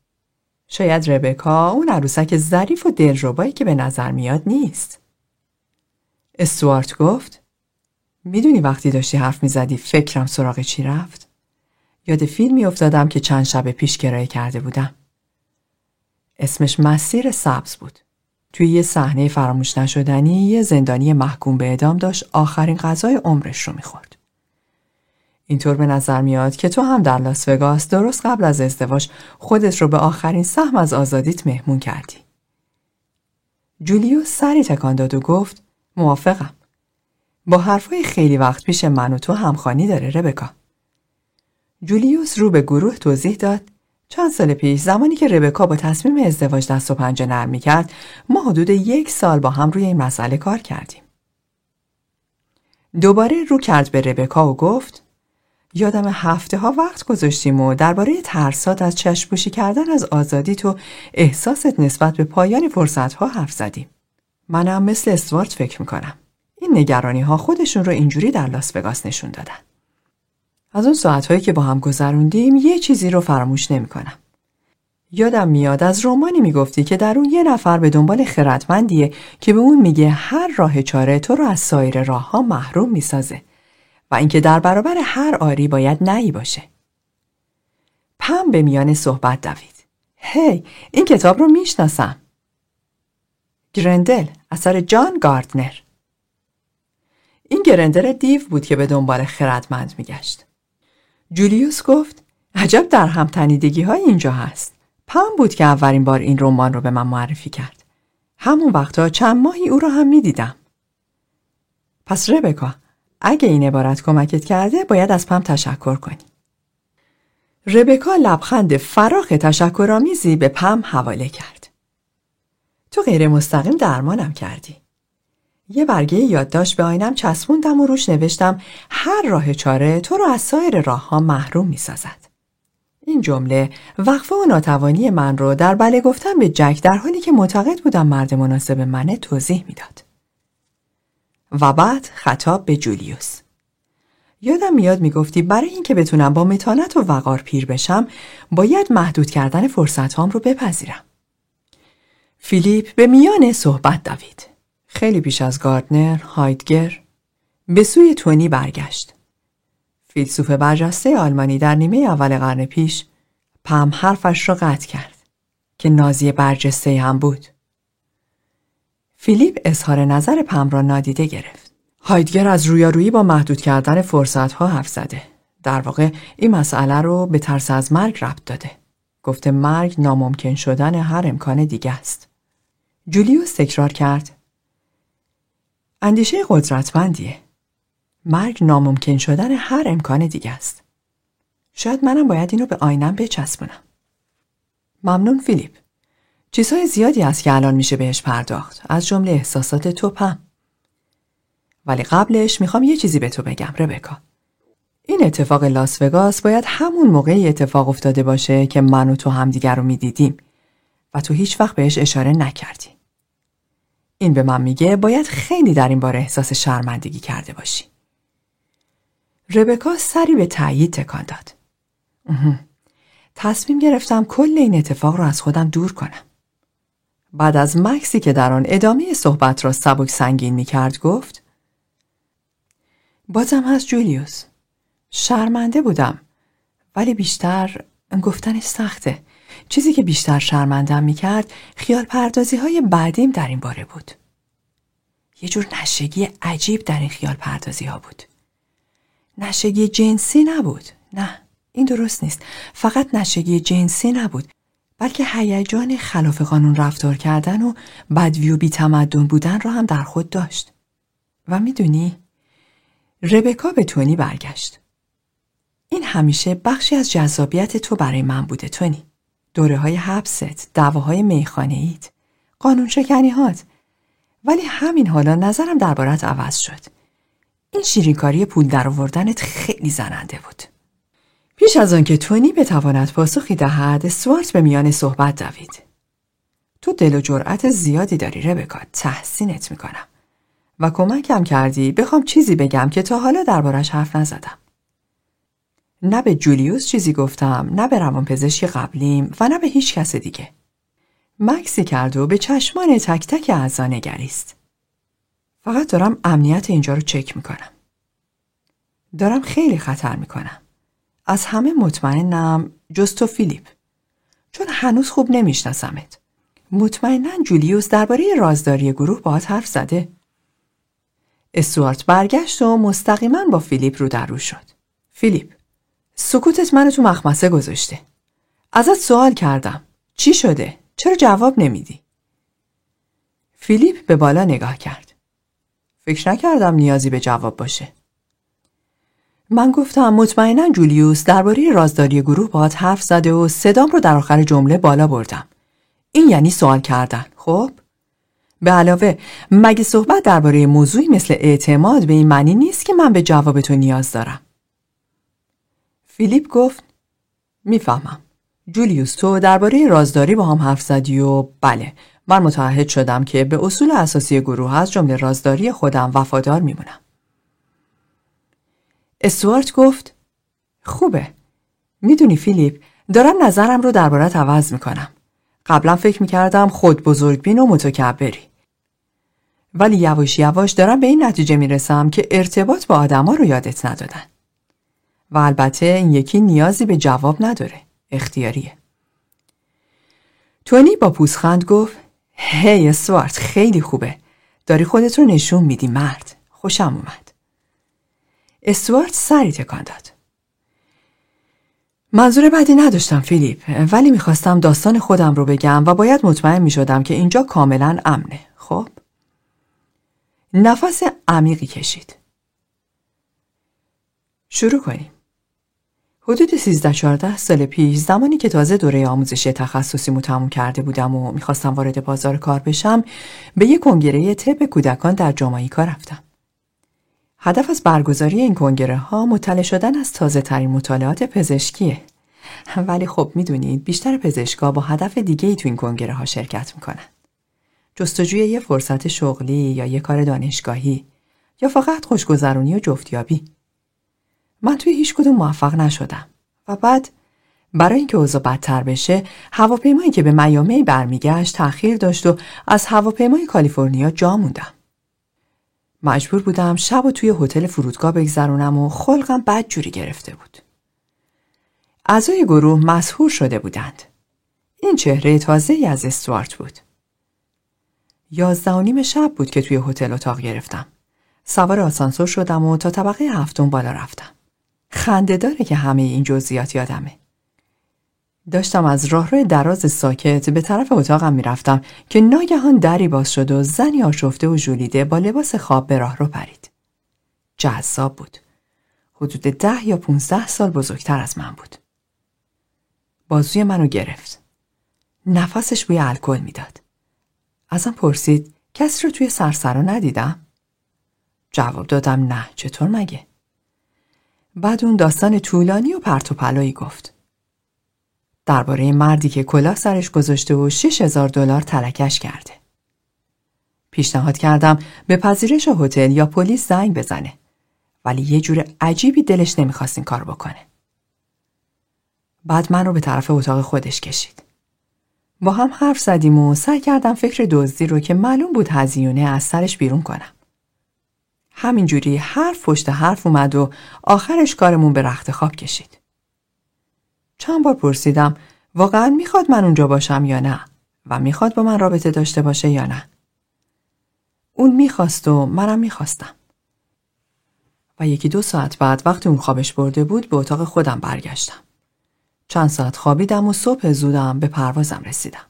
شاید ربکا اون عروسک ظریف و دلربایی که به نظر میاد نیست. استوارت گفت می‌دونی وقتی داشتی حرف می‌زدی فکرم سراغ چی رفت؟ یاد فیلمی افتادم که چند شب پیش کرایه کرده بودم. اسمش مسیر سبز بود. توی یه صحنه فراموش نشدنی یه زندانی محکوم به اعدام داشت آخرین غذای عمرش رو می‌خورد. اینطور به نظر میاد که تو هم در لاس وگاس درست قبل از ازدواج خودت رو به آخرین سهم از آزادیت مهمون کردی. جولیوس سری تکان داد و گفت موافقم. با حرفای خیلی وقت پیش من و تو همخانی داره ربکا. جولیوس رو به گروه توضیح داد چند سال پیش زمانی که ربکا با تصمیم ازدواج دست و پنجه نرم کرد ما حدود یک سال با هم روی این مسئله کار کردیم. دوباره رو کرد به ربکا و گفت یادم هفته ها وقت گذاشتیم و درباره ترسات از چشپوشی کردن از آزادی تو احساست نسبت به پایان فرصت ها حرف زدیم. منم مثل استوارت فکر می‌کنم. این نگرانی ها خودشون رو اینجوری در لاس وگاس نشون دادن. از اون ساعتهایی که با هم گذروندیم یه چیزی رو فراموش نمی‌کنم. یادم میاد از رومانی می‌گفتی که در اون یه نفر به دنبال خردمندیه که به اون میگه هر راه چاره تو رو از سایر راه ها محروم می‌سازه و اینکه در برابر هر آری باید نهی باشه. پم به میان صحبت دوید. هی این کتاب رو می‌شناسم. گرندل اثر جان گاردنر این گرندل دیو بود که به دنبال خردمند میگشت. جولیوس گفت عجب در هم تنیدگی های اینجا هست. پام بود که اولین بار این رمان رو به من معرفی کرد. همون وقتا چند ماهی او را هم می دیدم. پس ربکا اگه این عبارت کمکت کرده باید از پم تشکر کنی. ربکا لبخند فراخ تشکرآمیزی به پم حواله کرد. تو غیر مستقیم درمانم کردی. یه برگه یادداشت به آینم چسبوندم و روش نوشتم هر راه چاره تو رو از سایر راه ها محروم می سازد. این جمله وقفه و ناتوانی من رو در بله گفتن به جک در حالی که معتقد بودم مرد مناسب منه توضیح می‌داد. و بعد خطاب به جولیوس. یادم میاد می‌گفتی برای اینکه بتونم با متانت و وقار پیر بشم باید محدود کردن فرصت هام رو بپذیرم. فیلیپ به میان صحبت دوید. خیلی پیش از گاردنر، هایدگر به سوی تونی برگشت. فیلسوف برجسته آلمانی در نیمه اول قرن پیش پم حرفش را قطع کرد که نازی برجسته هم بود. فیلیپ اظهار نظر پم را نادیده گرفت. هایدگر از رویارویی با محدود کردن فرصت ها حرف زده. در واقع این مسئله رو به ترس از مرگ ربط داده. گفته مرگ ناممکن شدن هر امکان دیگه است. جولیوس تکرار کرد. اندیشه قدرتمندیه. مرگ ناممکن شدن هر امکان دیگه است. شاید منم باید اینو به آینم بچسبونم. ممنون فیلیپ. چیزهای زیادی هست که الان میشه بهش پرداخت. از جمله احساسات تو پم. ولی قبلش می‌خوام یه چیزی به تو بگم ربکا. این اتفاق لاس وگاس باید همون موقعی اتفاق افتاده باشه که من و تو همدیگر رو می‌دیدیم و تو هیچ وقت بهش اشاره نکردی. این به من میگه باید خیلی در این باره احساس شرمندگی کرده باشی. ربکا سری به تأیید تکان داد. تصمیم گرفتم کل این اتفاق رو از خودم دور کنم. بعد از مکسی که در آن ادامه صحبت را سبک سنگین می کرد گفت بازم هست جولیوس. شرمنده بودم ولی بیشتر گفتنش سخته. چیزی که بیشتر شرمندم می کرد خیال پردازی های بعدیم در این باره بود. یه جور نشگی عجیب در این خیال پردازی ها بود. نشگی جنسی نبود. نه این درست نیست. فقط نشگی جنسی نبود. بلکه هیجان خلاف قانون رفتار کردن و بدوی و بیتمدن بودن را هم در خود داشت. و می‌دونی ربکا به تونی برگشت. این همیشه بخشی از جذابیت تو برای من بوده تونی. دوره های حبست دعواهای میخانه ایت قانون شکنی هات ولی همین حالا نظرم دربارت عوض شد. این شیرینکاری پول در آوردنت خیلی زننده بود. پیش از آنکه تونی بتواند پاسخی دهد سوارت به میان صحبت دوید. تو دل و جرأت زیادی داری ربکا تحسینت می‌کنم و کمکم کردی بخوام چیزی بگم که تا حالا دربارش حرف نزدم. نه به جولیوس چیزی گفتم نه به روانپزشک قبلیم و نه به هیچ کس دیگه. مکسی کرد و به چشمان تک تک اعضا نگریست. فقط دارم امنیت اینجا رو چک می‌کنم. دارم خیلی خطر می‌کنم. از همه مطمئنم جز تو فیلیپ. چون هنوز خوب نمیشناسمت. مطمئنا جولیوس درباره رازداری گروه باهات حرف زده. استوارت برگشت و مستقیما با فیلیپ رو در رو شد. فیلیپ سکوتت منو تو مخمسه گذاشته. ازت سوال کردم. چی شده؟ چرا جواب نمیدی؟ فیلیپ به بالا نگاه کرد. فکر نکردم نیازی به جواب باشه. من گفتم مطمئنا جولیوس درباره رازداری گروه باهات حرف زده و صدام رو در آخر جمله بالا بردم. این یعنی سوال کردن. خب؟ به علاوه مگه صحبت درباره موضوعی مثل اعتماد به این معنی نیست که من به جواب تو نیاز دارم. فیلیپ گفت می‌فهمم. جولیوس تو درباره رازداری با هم حرف زدی و بله من متعهد شدم که به اصول اساسی گروه از جمله رازداری خودم وفادار میمونم. استوارت گفت خوبه. می‌دونی فیلیپ دارم نظرم رو دربارت عوض می‌کنم. قبلا فکر می‌کردم خود بزرگبین و متکبری. ولی یواش یواش دارم به این نتیجه می‌رسم که ارتباط با آدما رو یادت ندادن. و البته این یکی نیازی به جواب نداره. اختیاریه. تونی با پوسخند گفت هی سوارت خیلی خوبه داری خودت رو نشون میدی مرد خوشم اومد استوارت سری تکان داد. منظور بعدی نداشتم فیلیپ ولی می‌خواستم داستان خودم رو بگم و باید مطمئن می‌شدم که اینجا کاملا امنه. خب؟ نفس عمیقی کشید. شروع کنیم. حدود 13-14 سال پیش زمانی که تازه دوره آموزش تخصصی تموم کرده بودم و می‌خواستم وارد بازار کار بشم به یک کنگره طب کودکان در جامایکا رفتم. هدف از برگزاری این کنگره ها مطلع شدن از تازه ترین مطالعات پزشکیه. ولی خب می‌دونید بیشتر پزشکا با هدف دیگه ای تو این کنگره ها شرکت می‌کنن. جستجوی یه فرصت شغلی یا یه کار دانشگاهی یا فقط خوشگذرونی و جفتیابی. من توی هیچ کدوم موفق نشدم و بعد برای اینکه اوضاع بدتر بشه هواپیمایی که به میامی برمیگشت تأخیر داشت و از هواپیمای کالیفرنیا جا موندم مجبور بودم شب و توی هتل فرودگاه بگذرونم و خلقم بد جوری گرفته بود. اعضای گروه مسهور شده بودند. این چهره تازه ای از استوارت بود. یازده و نیم شب بود که توی هتل اتاق گرفتم. سوار آسانسور شدم و تا طبقه هفتم بالا رفتم. خنده داره که همه این جزئیات یادمه. داشتم از راهرو دراز ساکت به طرف اتاقم می‌رفتم که ناگهان دری باز شد و زنی آشفته و ژولیده با لباس خواب به راهرو پرید. جذاب بود. حدود ده یا پونزده سال بزرگتر از من بود. بازوی منو گرفت. نفسش بوی الکل می‌داد. ازم پرسید کسی رو توی سرسرا ندیدم؟ جواب دادم نه چطور مگه؟ بعد اون داستان طولانی و پرت و پلایی گفت. درباره مردی که کلاه سرش گذاشته و 6000 دلار ترکش کرده. پیشنهاد کردم به پذیرش هتل یا پلیس زنگ بزنه ولی یه جور عجیبی دلش نمی‌خواست این کار بکنه. بعد من رو به طرف اتاق خودش کشید. با هم حرف زدیم و سعی کردم فکر دزدی رو که معلوم بود هزیونه از سرش بیرون کنم. همینجوری حرف پشت حرف اومد و آخرش کارمون به رخت خواب کشید. چند بار پرسیدم واقعا می‌خواد من اونجا باشم یا نه و می‌خواد با من رابطه داشته باشه یا نه. اون می‌خواست و منم می‌خواستم. و یکی دو ساعت بعد وقتی اون خوابش برده بود به اتاق خودم برگشتم. چند ساعت خوابیدم و صبح زودم به پروازم رسیدم.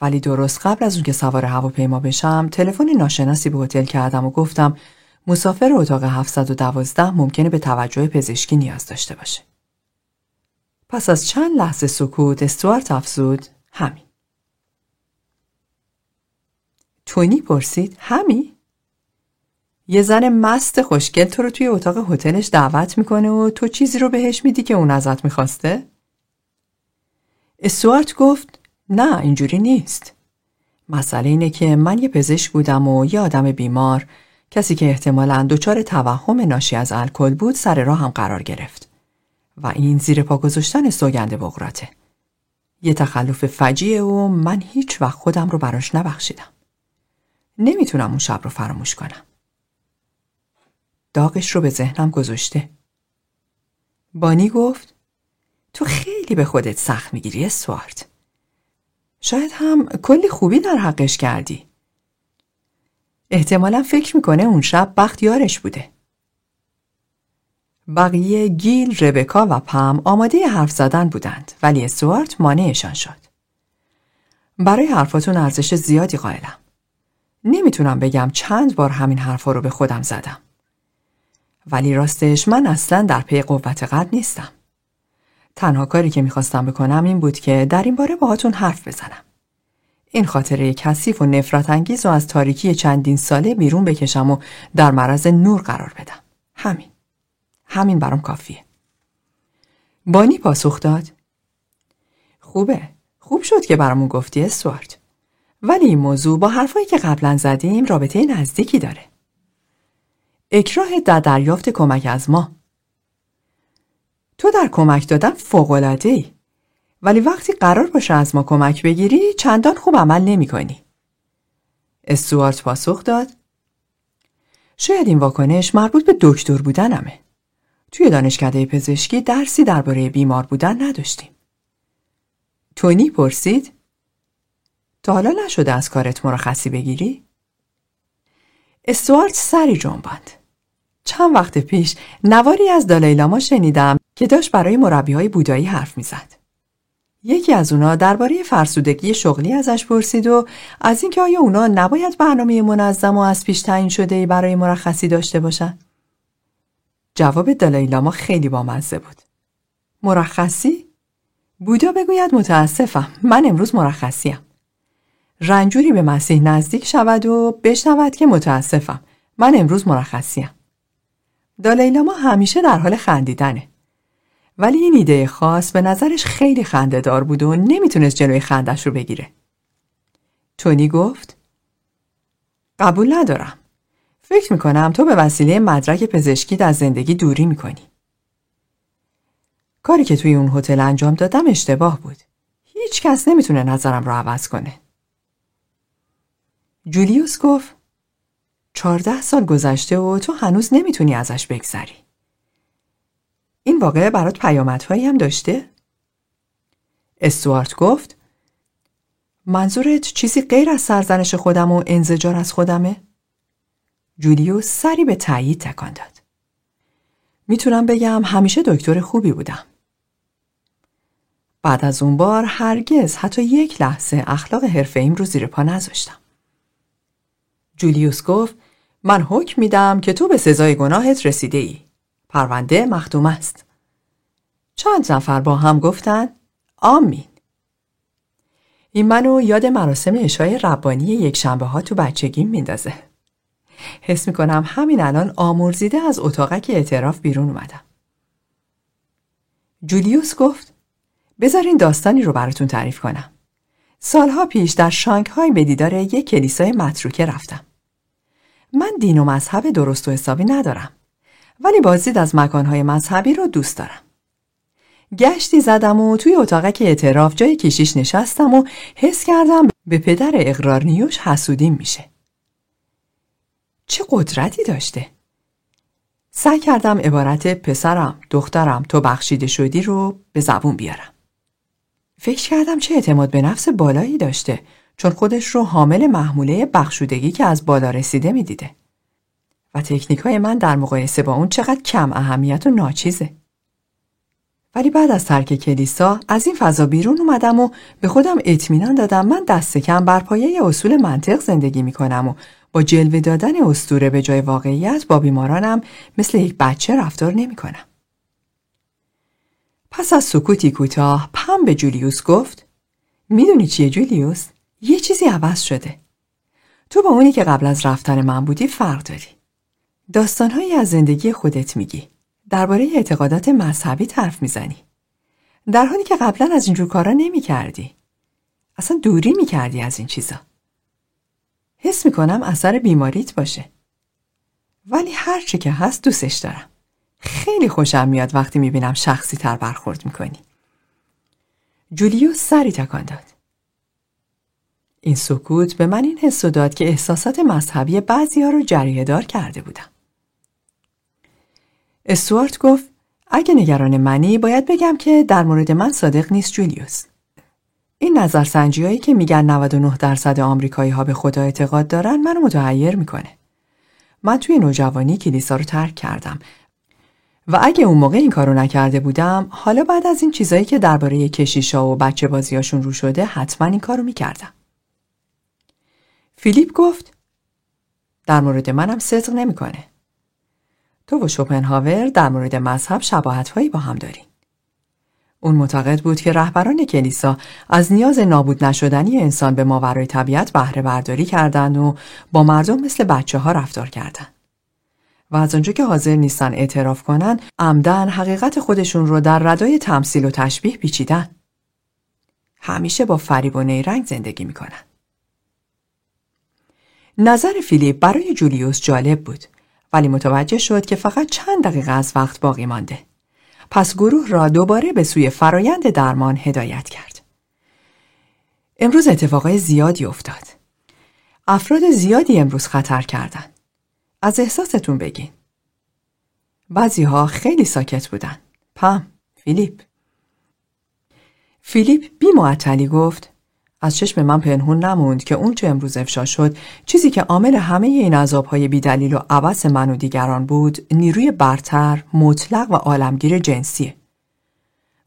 ولی درست قبل از اون که سوار هواپیما بشم تلفن ناشناسی به هتل کردم و گفتم مسافر اتاق 712 ممکنه به توجه پزشکی نیاز داشته باشه. پس از چند لحظه سکوت استوارت افزود همین. تونی پرسید همی؟ یه زن مست خوشگل تو رو توی اتاق هتلش دعوت می‌کنه و تو چیزی رو بهش میدی که اون ازت می‌خواسته؟ استوارت گفت نه اینجوری نیست. مسئله اینه که من یه پزشک بودم و یه آدم بیمار کسی که احتمالا دچار توهم ناشی از الکل بود سر راه هم قرار گرفت و این زیر پا گذاشتن سوگند بغراته. یه تخلف فجیه و من هیچ وقت خودم رو براش نبخشیدم. نمی‌تونم اون شب رو فراموش کنم. داغش رو به ذهنم گذاشته. بانی گفت تو خیلی به خودت سخت می‌گیری سوارت. شاید هم کلی خوبی در حقش کردی. احتمالا فکر می‌کنه اون شب بخت یارش بوده. بقیه گیل، ربکا و پم آماده حرف زدن بودند ولی استوارت مانعشان شد. برای حرفاتون ارزش زیادی قائلم. نمی‌تونم بگم چند بار همین حرفا رو به خودم زدم. ولی راستش من اصلا در پی قوت قلب نیستم. تنها کاری که می‌خواستم بکنم این بود که در این باره باهاتون حرف بزنم. این خاطره کثیف و نفرت انگیز و از تاریکی چندین ساله بیرون بکشم و در معرض نور قرار بدم. همین. همین برام کافیه. بانی پاسخ داد. خوبه. خوب شد که برامون گفتی استوارت. ولی این موضوع با حرفایی که قبلا زدیم رابطه نزدیکی داره. اکراه در دریافت کمک از ما تو در کمک دادن فوقلاده ای. ولی وقتی قرار باشه از ما کمک بگیری چندان خوب عمل نمی کنی. استوارت پاسخ داد شاید این واکنش مربوط به دکتر بودنمه. توی دانشکده پزشکی درسی درباره بیمار بودن نداشتیم. تونی پرسید تا حالا نشده از کارت مرخصی بگیری؟ استوارت سری جنباند. چند وقت پیش نواری از دالای شنیدم که داشت برای مربی های بودایی حرف می‌زد. یکی از اونا درباره فرسودگی شغلی ازش پرسید و از اینکه آیا اونا نباید برنامه منظم و از پیش تعیین شده ای برای مرخصی داشته باشن؟ جواب دالای لاما خیلی بامزه بود. مرخصی؟ بودا بگوید متاسفم من امروز مرخصیم. رنجوری به مسیح نزدیک شود و بشنود که متاسفم من امروز مرخصیم. دالیلاما همیشه در حال خندیدنه. ولی این ایده خاص به نظرش خیلی خندهدار بود و نمی‌تونست جلوی خندش رو بگیره. تونی گفت قبول ندارم. فکر می‌کنم تو به وسیله مدرک پزشکی از زندگی دوری می‌کنی کاری که توی اون هتل انجام دادم اشتباه بود هیچ کس نمی‌تونه نظرم رو عوض کنه جولیوس گفت چهارده سال گذشته و تو هنوز نمی‌تونی ازش بگذری. این واقعه برات پیامدهایی هم داشته؟ استوارت گفت منظورت چیزی غیر از سرزنش خودم و انزجار از خودمه؟ جولیوس سری به تایید تکان داد. می‌تونم بگم همیشه دکتر خوبی بودم. بعد از اون بار هرگز حتی یک لحظه اخلاق حرفه رو زیر پا نذاشتم. جولیوس گفت من حکم میدم که تو به سزای گناهت رسیده ای. پرونده مختوم است. چند نفر با هم گفتند آمین. این منو یاد مراسم اشای ربانی یک شنبه ها تو بچگیم میندازه. حس می‌کنم همین الان آمرزیده از اتاقک اعتراف بیرون اومدم. جولیوس گفت بذارین داستانی رو براتون تعریف کنم. سالها پیش در شانگهای به دیدار یک کلیسای متروکه رفتم. من دین و مذهب درست و حسابی ندارم ولی بازدید از مکانهای مذهبی رو دوست دارم. گشتی زدم و توی اتاقک اعتراف جای کشیش نشستم و حس کردم به پدر اقرار نیوش حسودیم میشه. چه قدرتی داشته؟ سعی کردم عبارت پسرم، دخترم تو بخشیده شدی رو به زبون بیارم. فکر کردم چه اعتماد به نفس بالایی داشته چون خودش رو حامل محموله بخشودگی که از بالا رسیده می‌دیده. و تکنیک های من در مقایسه با اون چقدر کم اهمیت و ناچیزه. ولی بعد از ترک کلیسا از این فضا بیرون اومدم و به خودم اطمینان دادم من دست کم بر پایه اصول منطق زندگی می‌کنم و با جلوه دادن استوره به جای واقعیت با بیمارانم مثل یک بچه رفتار نمی‌کنم. پس از سکوتی کوتاه پم به جولیوس گفت می‌دونی چیه جولیوس؟ یه چیزی عوض شده. تو با اونی که قبل از رفتن من بودی فرق داری. داستانهایی از زندگی خودت میگی. درباره اعتقادات مذهبی طرف می‌زنی. در حالی که قبلا از اینجور کارا نمی کردی. اصلا دوری می کردی از این چیزا. حس می‌کنم اثر بیماریت باشه. ولی هر چه که هست دوستش دارم. خیلی خوشم میاد وقتی می‌بینم شخصی تر برخورد می‌کنی. جولیو سری تکان داد. این سکوت به من این حس داد که احساسات مذهبی بعضی ها رو جریه دار کرده بودم. استوارت گفت اگه نگران منی باید بگم که در مورد من صادق نیست جولیوس. این نظرسنجی هایی که میگن 99 درصد آمریکایی ها به خدا اعتقاد دارن منو متحیر می‌کنه. من توی نوجوانی کلیسا رو ترک کردم و اگه اون موقع این کارو نکرده بودم حالا بعد از این چیزایی که درباره کشیشا و بچه بازیاشون رو شده حتما این کارو می‌کردم. فیلیپ گفت در مورد منم صدق نمی‌کنه. تو و شوپنهاور در مورد مذهب شباهت هایی با هم دارین. اون معتقد بود که رهبران کلیسا از نیاز نابود نشدنی انسان به ماورای طبیعت بهره برداری کردند و با مردم مثل بچه ها رفتار کردند. و از آنجا که حاضر نیستن اعتراف کنن عمدن حقیقت خودشون رو در ردای تمثیل و تشبیه پیچیدن. همیشه با فریب و نیرنگ زندگی می‌کنن. نظر فیلیپ برای جولیوس جالب بود ولی متوجه شد که فقط چند دقیقه از وقت باقی مانده. پس گروه را دوباره به سوی فرایند درمان هدایت کرد. امروز اتفاقای زیادی افتاد. افراد زیادی امروز خطر کردند. از احساستون بگین. بعضی ها خیلی ساکت بودن. پم، فیلیپ. فیلیپ بی معطلی گفت از چشم من پنهون نموند که اون چه امروز افشا شد چیزی که عامل همه این عذابهای بیدلیل و عبس من و دیگران بود نیروی برتر مطلق و عالمگیر جنسیه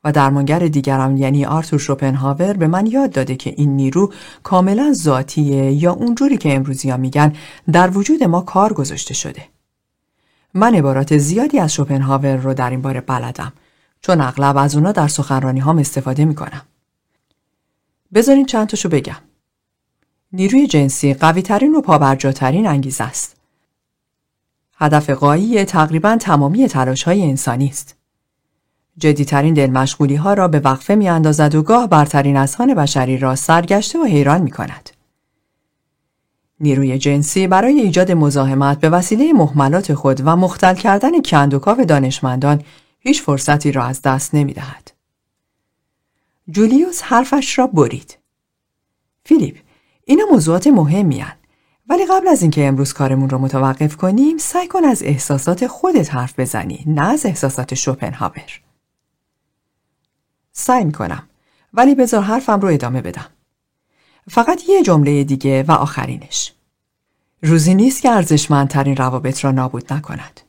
و درمانگر دیگران یعنی آرتور شوپنهاور به من یاد داده که این نیرو کاملا ذاتیه یا اونجوری که امروزی ها میگن در وجود ما کار گذاشته شده من عبارات زیادی از شوپنهاور رو در این باره بلدم چون اغلب از اونا در سخنرانی هم استفاده می‌کنم. بذارین چند تاشو بگم. نیروی جنسی قویترین و پابرجاترین انگیزه است. هدف قایی تقریبا تمامی تلاش های انسانی است. جدیترین دل ها را به وقفه می اندازد و گاه برترین اذهان بشری را سرگشته و حیران می کند. نیروی جنسی برای ایجاد مزاحمت به وسیله محملات خود و مختل کردن کندوکاو دانشمندان هیچ فرصتی را از دست نمی دهد. جولیوس حرفش را برید. فیلیپ، اینا موضوعات مهمی هن. ولی قبل از اینکه امروز کارمون رو متوقف کنیم سعی کن از احساسات خودت حرف بزنی نه از احساسات شوپنهاور سعی کنم ولی بذار حرفم رو ادامه بدم فقط یه جمله دیگه و آخرینش روزی نیست که ارزشمندترین روابط را نابود نکند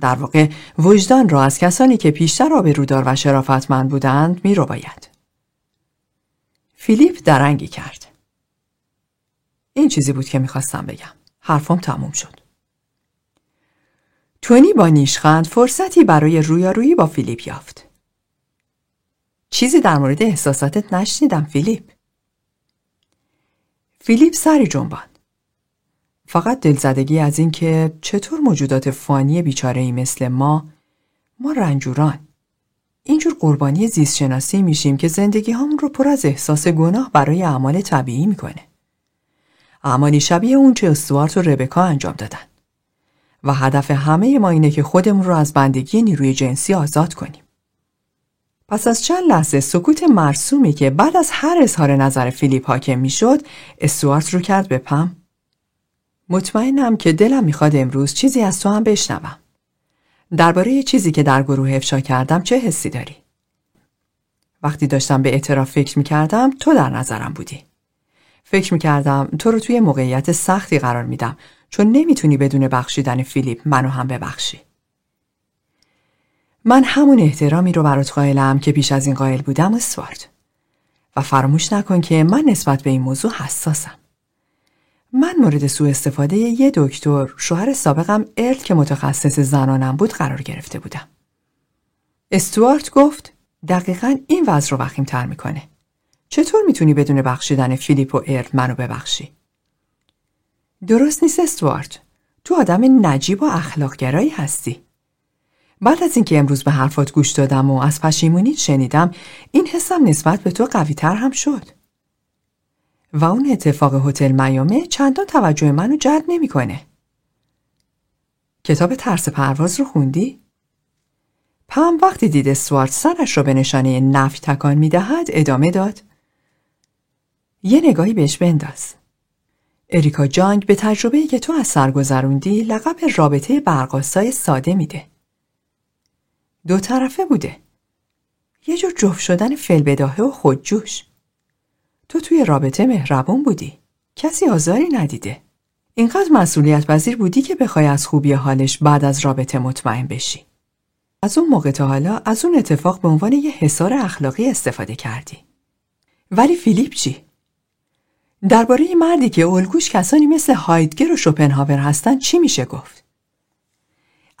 در واقع وجدان را از کسانی که پیشتر آبرودار و شرافتمند بودند می رو باید. فیلیپ درنگی کرد. این چیزی بود که می‌خواستم بگم. حرفم تموم شد. تونی با نیشخند فرصتی برای رویارویی با فیلیپ یافت. چیزی در مورد احساساتت نشنیدم فیلیپ. فیلیپ سری جنبان. فقط دلزدگی از اینکه چطور موجودات فانی بیچاره مثل ما ما رنجوران اینجور قربانی زیست شناسی میشیم که زندگی همون رو پر از احساس گناه برای اعمال طبیعی می‌کنه. اعمالی شبیه اون چه استوارت و ربکا انجام دادن. و هدف همه ما اینه که خودمون رو از بندگی نیروی جنسی آزاد کنیم. پس از چند لحظه سکوت مرسومی که بعد از هر اظهار نظر فیلیپ حاکم می‌شد استوارت رو کرد به پم مطمئنم که دلم می‌خواد امروز چیزی از تو هم بشنوم. درباره چیزی که در گروه افشا کردم چه حسی داری؟ وقتی داشتم به اعتراف فکر می‌کردم تو در نظرم بودی. فکر می‌کردم تو رو توی موقعیت سختی قرار میدم چون نمی‌تونی بدون بخشیدن فیلیپ منو هم ببخشی. من همون احترامی رو برات قائلم که پیش از این قائل بودم اسوارد. و فراموش نکن که من نسبت به این موضوع حساسم. من مورد سوء استفاده یه دکتر شوهر سابقم ارل که متخصص زنانم بود قرار گرفته بودم. استوارت گفت دقیقا این وضع رو وخیم تر می‌کنه. چطور می‌تونی بدون بخشیدن فیلیپ و ارل منو ببخشی؟ درست نیست استوارت. تو آدم نجیب و اخلاقگرایی هستی. بعد از اینکه امروز به حرفات گوش دادم و از پشیمونیت شنیدم این حسم نسبت به تو قوی تر هم شد. و اون اتفاق هتل میامه چندان توجه منو جلب نمی‌کنه. کتاب ترس پرواز رو خوندی؟ پم وقتی دید سوارت سرش رو به نشانه نفی تکان می‌دهد ادامه داد. یه نگاهی بهش بنداز. اریکا جانگ به تجربه که تو از سر گذروندی لقب رابطه برقاستای ساده میده. دو طرفه بوده. یه جور جفت شدن فلبداهه و خودجوش. تو توی رابطه مهربون بودی. کسی آزاری ندیده. اینقدر مسئولیت پذیر بودی که بخوای از خوبی حالش بعد از رابطه مطمئن بشی. از اون موقع تا حالا از اون اتفاق به عنوان یه حسار اخلاقی استفاده کردی. ولی فیلیپ چی؟ درباره مردی که الگوش کسانی مثل هایدگر و شوپنهاور هستن چی میشه گفت؟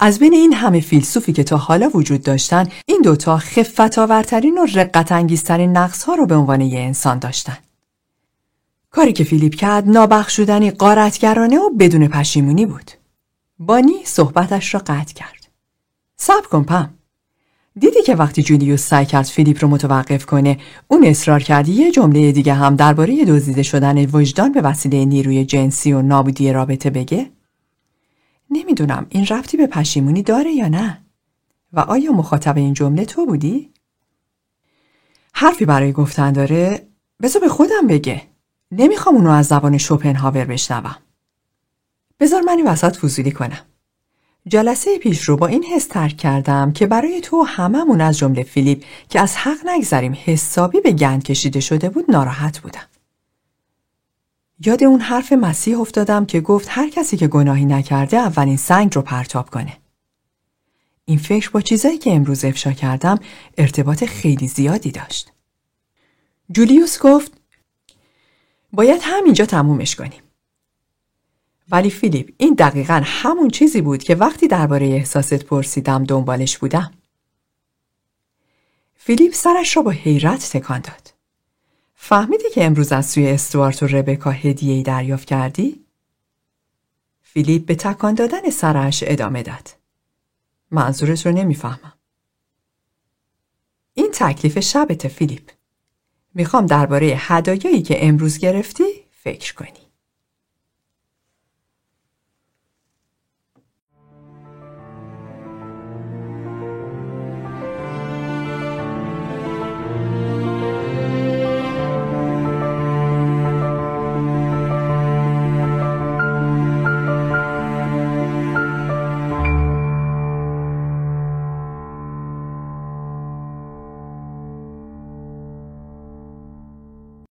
از بین این همه فیلسوفی که تا حالا وجود داشتن این دوتا خفت آورترین و رقت انگیزترین نقص ها رو به عنوان یه انسان داشتن. کاری که فیلیپ کرد نابخشودنی قارتگرانه و بدون پشیمونی بود. بانی صحبتش را قطع کرد. صبر کن پم. دیدی که وقتی جولیوس سعی کرد فیلیپ رو متوقف کنه اون اصرار کرد یه جمله دیگه هم درباره دزدیده شدن وجدان به وسیله نیروی جنسی و نابودی رابطه بگه؟ نمی‌دونم این رفتی به پشیمونی داره یا نه؟ و آیا مخاطب این جمله تو بودی؟ حرفی برای گفتن داره؟ بذار به خودم بگه. نمی‌خوام اونو از زبان شوپنهاور بشنوم. بذار من این وسط فضولی کنم. جلسه پیش رو با این حس ترک کردم که برای تو هممون از جمله فیلیپ که از حق نگذریم حسابی به گند کشیده شده بود ناراحت بودم. یاد اون حرف مسیح افتادم که گفت هر کسی که گناهی نکرده اولین سنگ رو پرتاب کنه. این فکر با چیزایی که امروز افشا کردم ارتباط خیلی زیادی داشت. جولیوس گفت باید همینجا تمومش کنیم. ولی فیلیپ این دقیقا همون چیزی بود که وقتی درباره احساست پرسیدم دنبالش بودم. فیلیپ سرش را با حیرت تکان داد. فهمیدی که امروز از سوی استوارت و ربکا هدیه‌ای دریافت کردی؟ فیلیپ به تکان دادن سرش ادامه داد. منظورت رو نمی‌فهمم. این تکلیف شبت فیلیپ. می‌خوام درباره هدایایی که امروز گرفتی فکر کنی.